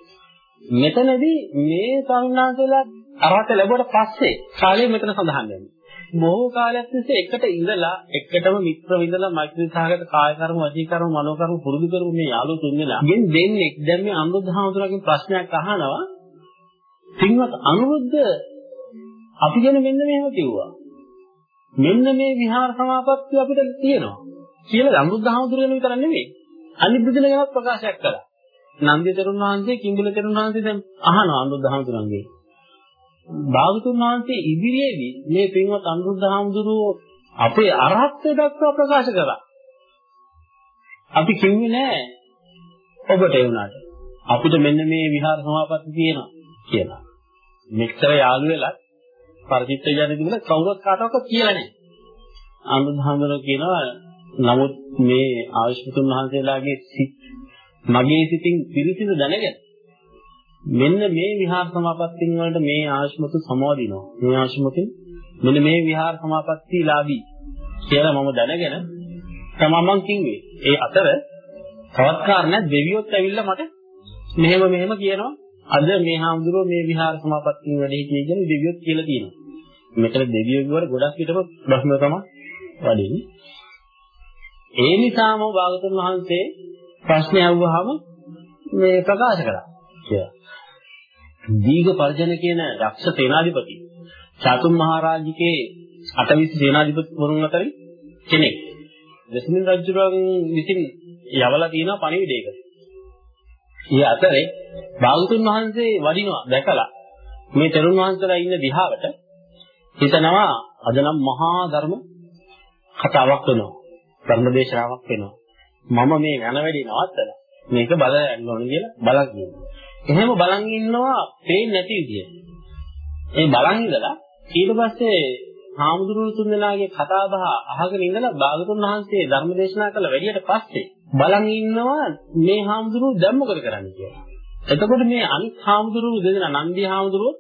A: මෙතනදී මේ තරුණ වහන්සේලා අරහත ලැබුවට පස්සේ කාලය මෙතන සඳහන් වෙනවා. බොහෝ කාලයක් තිස්සේ එකට ඉඳලා එකටම මිත්‍ර විඳලා මෛත්‍රී සහගත කාය කර්ම වචී කර්ම මනෝ කර්ම පුරුදු කරපු මේ යාළුවෝ තුන්දෙනා ගෙන් දෙන්නේ දැන් මේ අනුරුද්ධ හාමුදුරුවන්ගෙන් ප්‍රශ්නයක් අහනවා පින්වත් අනුරුද්ධ අපි ගැන මෙන්න මෙහෙම කිව්වා මෙන්න මේ විහාර සමාපත්තිය අපිට තියෙනවා කියලා අනුරුද්ධ හාමුදුරුවෝ විතර නෙවෙයි අනිත් බුදුන ගැනත් ප්‍රකාශයක් කළා නන්දිය තෙරුන් වහන්සේ කිඹුල තෙරුන් වහන්සේ දැන් අහනවා අනුරුද්ධ හාමුදුරුවන්ගේ භාගතුන් වහන්සේ ඉදිරියේදී මේ පින්වත් අනුරුද්ධ හාමුදුරුවෝ අපේ අරහත්ත්වයට දක්වා ප්‍රකාශ කළා. අපි කිව්වේ නෑ ඔබට ඒ වුණාට. අපිට මෙන්න මේ විහාර සමාපatti තියෙනවා කියලා. මෙච්චර යාළු වෙලත් පරිචිත්ත ජනිත කියලා කවුරුත් කාටවත් කියලා නැහැ. ආනන්දහමර කියනවා නමුත් මේ ආයුෂ්මතුන් වහන්සේලාගේ සිත් මගේ සිතින් පිරිසිදු දැනගෙන මෙන්න මේ විහාර සමාපත්තින් වලට මේ ආයුෂ්මතු සමවදිනවා. මේ ආයුෂ්මතුන් මෙන්න මේ විහාර සමාපatti ලාභී කියලා මම දැනගෙන තමමන් කිව්වේ. ඒ අතර තවත් කාරණයක් දෙවියොත් ඇවිල්ලා මට මෙහෙම මෙහෙම කියනවා. අද මේ හාමුදුරුවෝ මේ විහාර සමාපත්තිය වැඩ හිටියේ කියන දෙවියොත් කියලා තියෙනවා. මෙතන දෙවියෝ කියවර ගොඩක් හිටපු ප්‍රශ්න තමයි වඩින්නේ. ඒ නිසාම භාගතුන් වහන්සේ ප්‍රශ්න අහුවාම මේ ප්‍රකාශ කළා. කියලා. දීඝ පර්ජන කියන යක්ෂ සේනාධිපති චතුම් මහරජිකේ අටවිසි සේනාධිපති වරුන් අතරින් කෙනෙක්. දසමින් රජුරන් විසින් යවලා තියෙන පණිවිඩයකට. ඊ අතරේ භාගතුන් වහන්සේ වඩිනවා දැකලා මේ තරුණ වහන්සේලා ඉන්න දිහාවට හිතනවා අද නම් මහා ධර්ම කතාවක් වෙනවා. ධර්ම දේශනාවක් වෙනවා. මම මේ යන වැඩි නවත්තලා මේක බල යන්න ඕන කියලා බලන් ඉන්නවා. එහෙම බලන් ඉන්නවා පේන්නේ නැති විදියට. ඒ බලන් ඉඳලා ඊට පස්සේ හාමුදුරුවෝ තුන්දෙනාගේ කතා බහ අහගෙන ඉඳලා භාගතුන් වහන්සේ ධර්ම දේශනා කළ වැඩියට පස්සේ බලන් ඉන්නවා මේ හාමුදුරුවෝ දැන් මොකද කරන්නේ කියලා. එතකොට මේ අනිත් හාමුදුරුවෝ දෙදෙනා නන්දි හාමුදුරුවෝ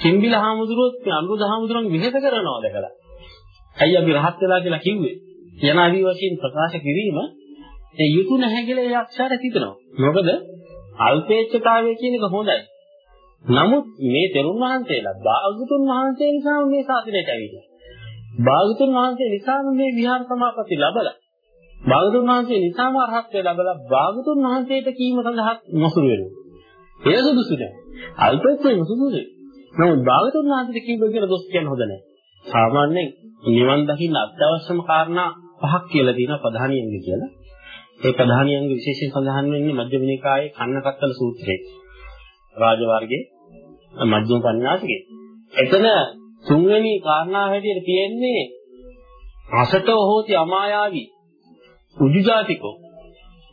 A: කිම්බිල හාමුදුරුවෝ මේ අනුරුද්ධ හාමුදුරුවන් විහෙත කරනවා දැකලා. ඇයි අපි රහත් වෙලා කියලා කිව්වේ? යන ආදී වශයෙන් ප්‍රකාශ කිරීම ඒ යුතු නැහැ කියලා ඒ අක්ෂරය හිතනවා. මොකද අල්පේච්ඡතාවය කියන එක හොඳයි. නමුත් මේ තෙරුන් වහන්සේලා භාගතුන් වහන්සේ නිසා මේ ශාසනයට ඇවිල්ලා. භාගතුන් වහන්සේ නිසාම මේ විහාර සමාපatti ලැබලා. භාගතුන් වහන්සේ නිසාම අරහත්ත්වයට ලැබලා භාගතුන් වහන්සේට කීම සඳහා මොසුරු වෙනවා. ඒ සුදුසු නෑ. අල්පේච්ඡේ සුදුසුයි. නමුත් භාගතුන් වහන්සේට කීව කියලා දොස් කියන්න හොඳ නෑ. සාමාන්‍යයෙන් නිවන් දකින්න අත්‍යවශ්‍යම කාරණා පහක් කියලා තියෙනවා ප්‍රධානියෙන්ද කියලා. ඒ ප්‍රධානියන්ගේ විශේෂයෙන් සඳහන් වෙන්නේ මජ්ක්‍ධිම නිකායේ කන්නකත්තල සූත්‍රයේ. රාජ වර්ගයේ මජ්ක්‍ධිම පඤ්ඤාසිකේ. එතන තුන්වෙනි කාරණා හැටියට තියෙන්නේ රසතෝ හෝති අමායාවි උජුජාතිකෝ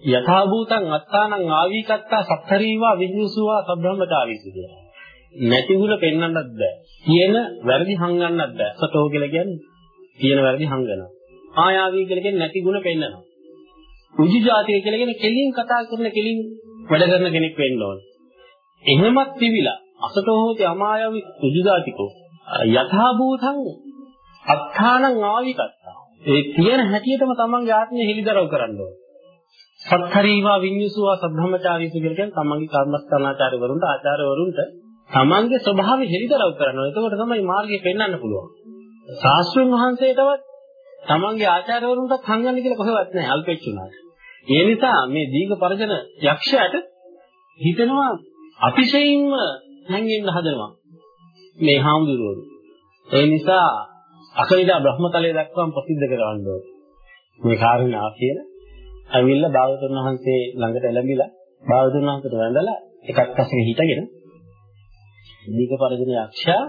A: යථා භූතං අත්තානං ආවීකත්තා සත්තරීවා විඤ්ඤුසුවා සබ්‍රහ්මචාරීසු කියලා. නැති ගුණ පෙන්වන්නත් බෑ. කියන වැරදි හංගන්නත් බෑ. සතෝ කියලා කියන්නේ කියන වැරදි හංගනවා. ආයාවී කියලා කියන්නේ නැති ගුණ පෙන්වනවා. උජු ජාතිය කියලා කියන්නේ කෙලින් කතා කරන කෙලින් වැඩ කරන කෙනෙක් වෙන්න ඕන. එහෙමත් තිබිලා අසතෝ හෝති අමායවි උජු ජාතිකෝ යථා භූතං අත්ථානං ආවිකත්තා. ඒ කියන හැටියටම තමන්ගේ ආත්මය හෙලිදරව් කරන්න ඕන. සත්තරීවා විඤ්ඤුසුවා සබ්‍රහ්මචාරීසු කියලා කියන්නේ තමන්ගේ කර්මස්ථානාචාර්යවරුන්ට ආචාර්යවරුන්ට තමන්ගේ ස්වභාවය හෙලිදරව් කරනවා. එතකොට තමයි මාර්ගය පෙන්වන්න පුළුවන්. ශාස්ත්‍රඥ වහන්සේටවත් තමන්ගේ ආචාර්යවරුන්ටත් හංගන්න කියලා කොහෙවත් නැහැ අල්පෙච්චුනාට. ඒ නිසා මේ දීඝ පරජන යක්ෂයාට හිතෙනවා අතිශයින්ම හැංගෙන්න හදනවා මේ හාමුදුරුවෝ. ඒ නිසා අකනිදා බ්‍රහ්මතලයේ දක්වාම ප්‍රසිද්ධ කරවන්න ඕනේ. මේ කාරණා කියලා ඇවිල්ලා භාගතුන් වහන්සේ ළඟට එළඹිලා භාගතුන් වහන්සේට වැඳලා එකක් පස්සේ හිටගෙන දීඝ පරජන යක්ෂයා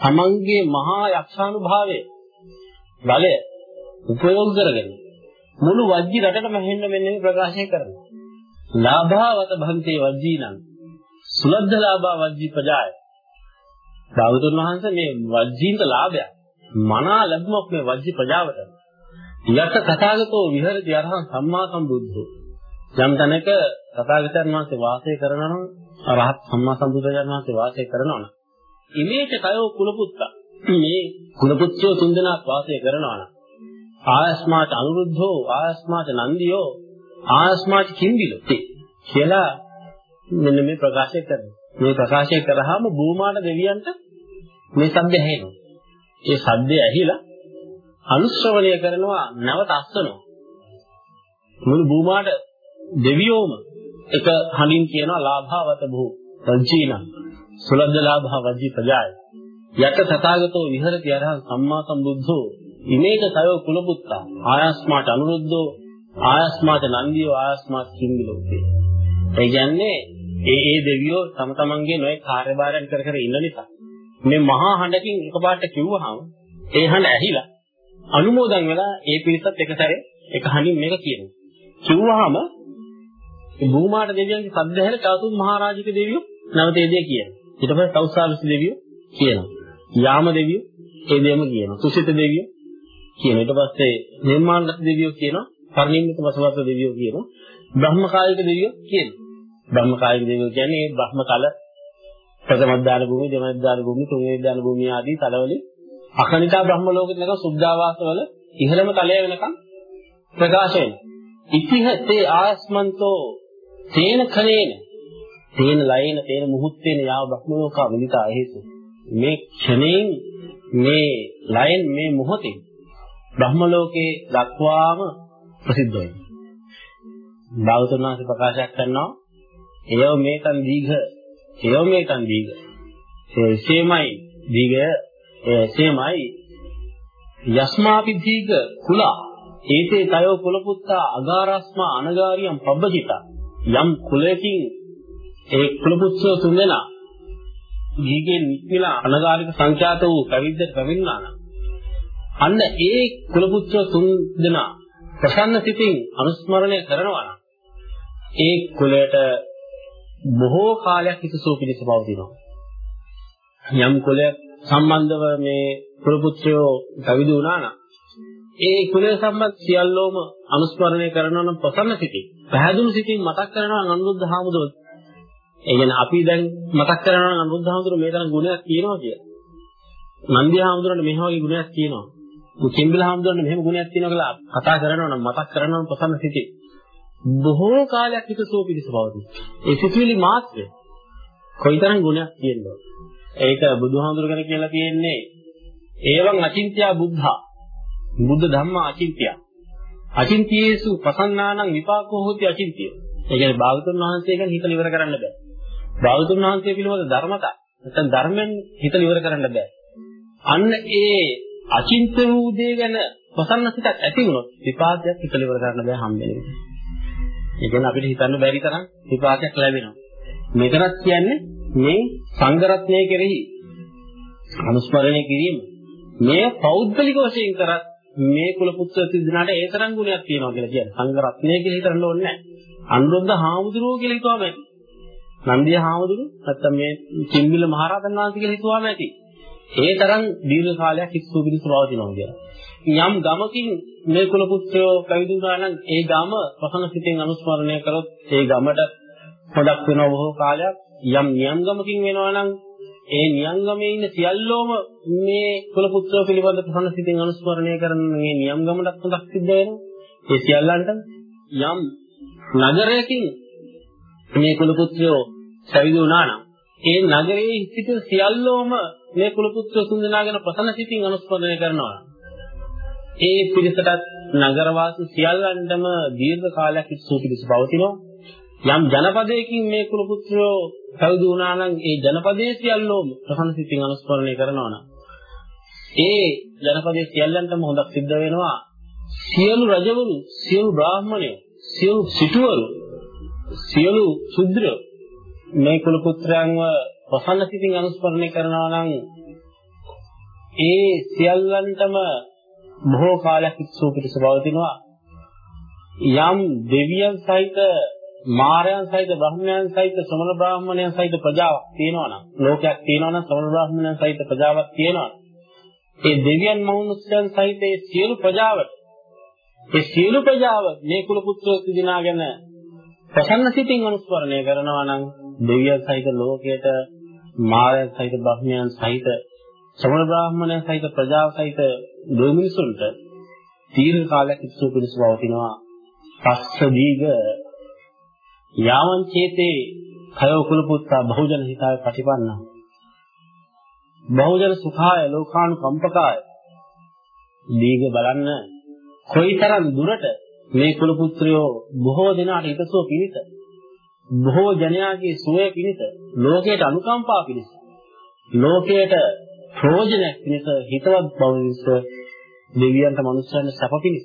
A: තමන්ගේ මහා යක්ෂානුභාවය බලය උපයෝග කරගෙන මුළු වජ්ජි රටටම හෙන්න මෙන්න මේ ප්‍රකාශය කරනවා. ලාභාවත භන්තේ වජ්ජීනං සුලද්ධ ලාභා වජ්ජි ප්‍රජාය. බෞද්ධන් වහන්සේ මේ වජ්ජීන්ට ලාභයක් මනා ලැබුමක් මේ වජ්ජි ප්‍රජාවට. යත් තථාගතෝ විහෙරති අරහං සම්මා සම්බුද්ධෝ. යම් තැනක තථාගතයන් වහන්සේ වාසය කරනවා නම් රහත් සම්මා සම්බුදුරජාණන් වහන්සේ වාසය කරනවා නම් ඉමේට කයෝ කුලපුත්තා මේ කුලපුත්‍රයෝ තුන්දෙනා වාසය කරනවා නම් ආයස්මාට අනුරුද්ධෝ ආයස්මාට නන්දියෝ ආයස්මාට කිම්බිලෝ කියලා මෙන්න මේ ප්‍රකාශය කරනවා. මේ ප්‍රකාශය කරාම භූමාන දෙවියන්ට මේ සද්ද ඇහෙනවා. ඒ සද්දය ඇහිලා අනුශ්‍රවණය කරනවා නැවත අස්සනවා. මුළු භූමාට දෙවියෝම එක හඬින් කියනවා ලාභාවත භූ රජ්ජීන සුලද්ද ලාභා වජ්ජි ප්‍රජාය. යත තථාගතෝ විහෙරති අරහං සම්මා සම්බුද්ධෝ. ඉමේක සයෝ කුලපුත්තා. ආයස්මාට අනුරුද්ධෝ ආයස්මාට නන්දියෝ ආයස්මාට කිම්බිලෝකේ ඒ කියන්නේ ඒ ඒ දෙවියෝ තම තමන්ගේ නොයේ කාර්යභාරයන් කර කර ඉන්න නිසා. මේ මහා හඬකින් එකපාරට කිව්වහම ඒ හඬ ඇහිලා අනුමෝදන් වෙලා ඒ පිරිසත් එක සැරේ එක හඬින් මේක කියනවා කිව්වහම ඒ භූමාට දෙවියන්ගේ සද්ද ඇහෙන චතුම් මහරජික දෙවියෝ නැවත ඒ දේ කියනවා. ඊට පස්සේ තවුසාලස් දෙවියෝ කියනවා. යාම දෙවියෝ ඒ දෙයම කියනවා. තුසිත දෙවියෝ කියනවා. ඊට පස්සේ නිර්මාණගත දෙවියෝ කියනවා. පරිණිම්මිත වසවත දෙවියෝ කියනවා. බ්‍රහ්මකායික දෙවියෝ කියනවා. බ්‍රහ්මකායික දෙවියෝ කියන්නේ බ්‍රහ්ම කල ප්‍රථම දාන භූමිය, දෙවන දාන භූමිය, තුන්වෙනි දාන භූමිය ආදී තලවලින් අකනිතා බ්‍රහ්ම ලෝකෙට නැක සුද්ධාවාසවල ඉහළම තලය වෙනකම් ප්‍රකාශ වෙනවා. ඉතිහසේ ආස්මන්තෝ තේන කනේන තේන ලයේන තේන මුහුත්තේන යාව බ්‍රහ්ම ලෝකා විනිතා හේතු. මේ ක්ෂණයෙන් මේ ලයෙන් මේ මොහොතේ බ්‍රහ්ම ලෝකේ දක්වාම ප්‍රසිද්ධ වෙනවා. භාගතුන් වහන්සේ ප්‍රකාශයක් කරනවා එයව මේකන් දීඝ එයව මේකන් දීඝ ඒ සේමයි දීඝ ඒ සේමයි යස්මාපි දීඝ කුලා. ඒතේ තයෝ කුලපුත්තා අගාරස්මා අනගාරියම් පබ්බජිතා යම් කුලයකින් ඒ කුලපුත්‍රයෝ තුන්දෙනා දීගෙන් නික්මිලා අනගාരിക සංඛ්‍යාත වූ පැවිද්දට පැමිණුණා නම් අන්න ඒ කුලපුත්‍රයෝ තුන්දෙනා ප්‍රසන්න සිතින් අනුස්මරණය කරනවා නම් ඒ කුලයට බොහෝ කාලයක් හිතසෝ පිණිස පවතිනවා. යම් කුලයක් සම්බන්ධව මේ කුලපුත්‍රයෝ පැවිදි වුණා නම් ඒ කුලය සම්බන්ධ සියල්ලෝම අනුස්මරණය කරනවා නම් ප්‍රසන්න සිතින් පැහැදුණු සිතින් මතක් කරනවා අනුරුද්ධ හාමුදුරුවෝ. ඒ කියන්නේ අපි දැන් මතක් කරනවා නම් අනුරුද්ධ හාමුදුරුවෝ මේ තරම් ගුණයක් තියෙනවා කියලා. නන්දිය හාමුදුරන්ට මෙහෙම වගේ ගුණයක් තියෙනවා. මුචින්බල හාමුදුරන්ට මෙහෙම ගුණයක් තියෙනවා කියලා කතා කරනවා නම් මතක් කරනවා නම් ප්‍රසන්න සිතින් බොහෝ කාලයක් හිතසෝ පිළිස පවතී. ඒ සිතුවිලි මාත්‍රය කොයිතරම් ගුණයක් තියෙනවද? ඒක බුදුහාමුදුරගෙන කියලා තියෙන්නේ ඒවං අචින්ත්‍යා බුද්ධා. බුද්ධ ධම්මා අචින්ත්‍යා. අචින්තියේසු පසන්නානං විපාකෝ හෝති අචින්තිය. ඒ කියන්නේ භාගතුන් වහන්සේ ගැන හිතලා ඉවර කරන්න බෑ. භාගතුන් වහන්සේ පිළිබඳ ධර්මතා නැත්නම් ධර්මෙන් හිතලා ඉවර කරන්න බෑ. අන්න ඒ අචින්ත වූ දේ ගැන ප්‍රසන්න සිතක් ඇති වුණොත් විපාකයක් හිතලා ඉවර කරන්න බෑ හම්බෙන්නේ. ඒ කියන්නේ අපිට හිතන්න බැරි තරම් විපාකයක් ලැබෙනවා. මෙතනත් කියන්නේ මේ සංගරත්නය කෙරෙහි අනුස්මරණය කිරීම. මේ පෞද්ගලික වශයෙන් කරත් මේ කුල පුත්‍ර සිද්ධාට ඒ තරම් ගුණයක් තියෙනවා කියලා කියන්නේ. සංගරත්නය කියලා හිතන්න ඕනේ නැහැ. අනුරුද්ධ හාමුදුරුවෝ කියලා හිතුවාම ඇති. නන්දිය හාමුදුරුවෝ නැත්තම් මේ කිම්බිල මහරහතන් වහන්සේ කියලා හිතුවාම ඇති. ඒ තරම් දීර්ඝ කාලයක් හිස්සු පිළිසු පවතිනවා කියලා. යම් ගමකින් මේ කුල පුත්‍රයෝ පැවිදි වුණා නම් ඒ ගම ප්‍රසන්න සිතෙන් අනුස්මරණය කරොත් ඒ ගමට හොඩක් වෙනව බොහෝ කාලයක් යම් නියම් ගමකින් වෙනවා නම් ඒ නියම් ගමේ ඉන්න සියල්ලෝම මේ කුල පුත්‍රයෝ පිළිබඳ ප්‍රසන්න සිතෙන් අනුස්මරණය කරන මේ නියම් ගමටත් හොඩක් සිද්ධ වෙනවා. ඒ සියල්ලන්ට යම් නගරයකින් මේ කුල පුත්‍රයෝ පැවිදි වුණා නම් ඒ නගරයේ සිටින සියල්ලෝම මේ කුල පුත්‍රයෝ තුන්දෙනාගෙන ප්‍රසන්න සිතින් අනුස්මරණය කරනවා. ඒ පිරිසටත් නගරවාසී සියල්ලන්ටම දීර්ඝ කාලයක් ඉස්සු පිරිස පවතිනවා. යම් ජනපදයකින් මේ කුල පුත්‍රයෝ පැවිදි වුණා නම් ඒ ජනපදයේ සියල්ලෝම ප්‍රසන්න සිතින් අනුස්මරණය කරනවා නම් ඒ ජනපදයේ සියල්ලන්ටම හොඳක් සිද්ධ වෙනවා. සියලු රජවරු, සියලු බ්‍රාහ්මණයෝ, සියලු සිටුවරු, සියලු ශුද්‍රයෝ මේ කුල පුත්‍රයන්ව ප්‍රසන්න සිතින් අනුස්මරණය කරනවා නම් ඒ සියල්ලන්ටම බොහෝ කාලයක් ඉස්සෝ පිටස පවතිනවා යම් දෙවියන් සහිත මාරයන් සහිත බ්‍රහ්මයන් සහිත සමන බ්‍රාහ්මණයන් සහිත ප්‍රජාවක් තියෙනවා නම් ලෝකයක් තියෙනවා නම් සමන බ්‍රාහ්මණයන් සහිත ප්‍රජාවක් තියෙනවා ඒ දෙවියන් මනුස්සයන් සහිත ඒ සියලු ප්‍රජාවට ඒ සියලු ප්‍රජාව මේ කුල පුත්‍රයෝ දිනාගෙන ප්‍රසන්න සිතින් අනුස්මරණය කරනවා නම් දෙවියන් සහිත ලෝකයට මාරයන් සහිත බ්‍රහ්මයන් සහිත සමන බ්‍රාහ්මණයන් සහිත ප්‍රජාව සහිත දෙවිමිනිසුන්ට දීර්ඝ කාලයක් ඉස්සු පිණිස පවතිනවා පස්ස දීග යාවං චේතේ කයෝ කුල පුත්තා බහුජන හිතාය ප්‍රතිපන්න බහුජන සුඛාය ලෝකානුකම්පකාය දීග බලන්න කොයිතරම් දුරට මේ කුල පුත්‍රයෝ බොහෝ දෙනාට හිතසුව පිණිස බොහෝ ජනයාගේ සුවය පිණිස ලෝකයට අනුකම්පා පිණිස ලෝකයට ප්‍රයෝජනයක් පිණිස හිතවත් බව පිණිස දෙවියන්ට මනුස්සයන්ට සැප පිණිස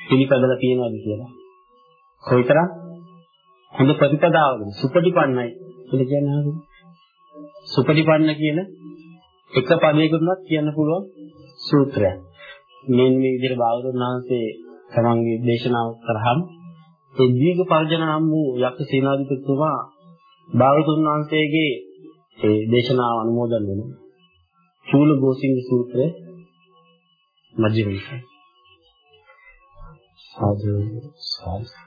A: පිළිපදලා තියෙනවද කියලා. කොයිතරම් හොඳ ප්‍රතිපදාවද සුපටිපන්නයි කියලා කියන්නේ හරිද? සුපටිපන්න කියන එක පදයකින්වත් කියන්න පුළුවන් සූත්‍රයක්. මේ මේ විදිහට බාගතුන් වහන්සේ තමන්ගේ දේශනාව කරාම ඒ දීඝ පර්ජනම් වූ යක්ෂ සේනාධිපතිතුමා භාගතුන් වහන්සේගේ ඒ දේශනාව අනුමෝදන් වෙනවා. චූල ගෝසිංහ සූත්‍රය මජ්ක්‍ධිම නිකාය. සාදු සාදු සාදු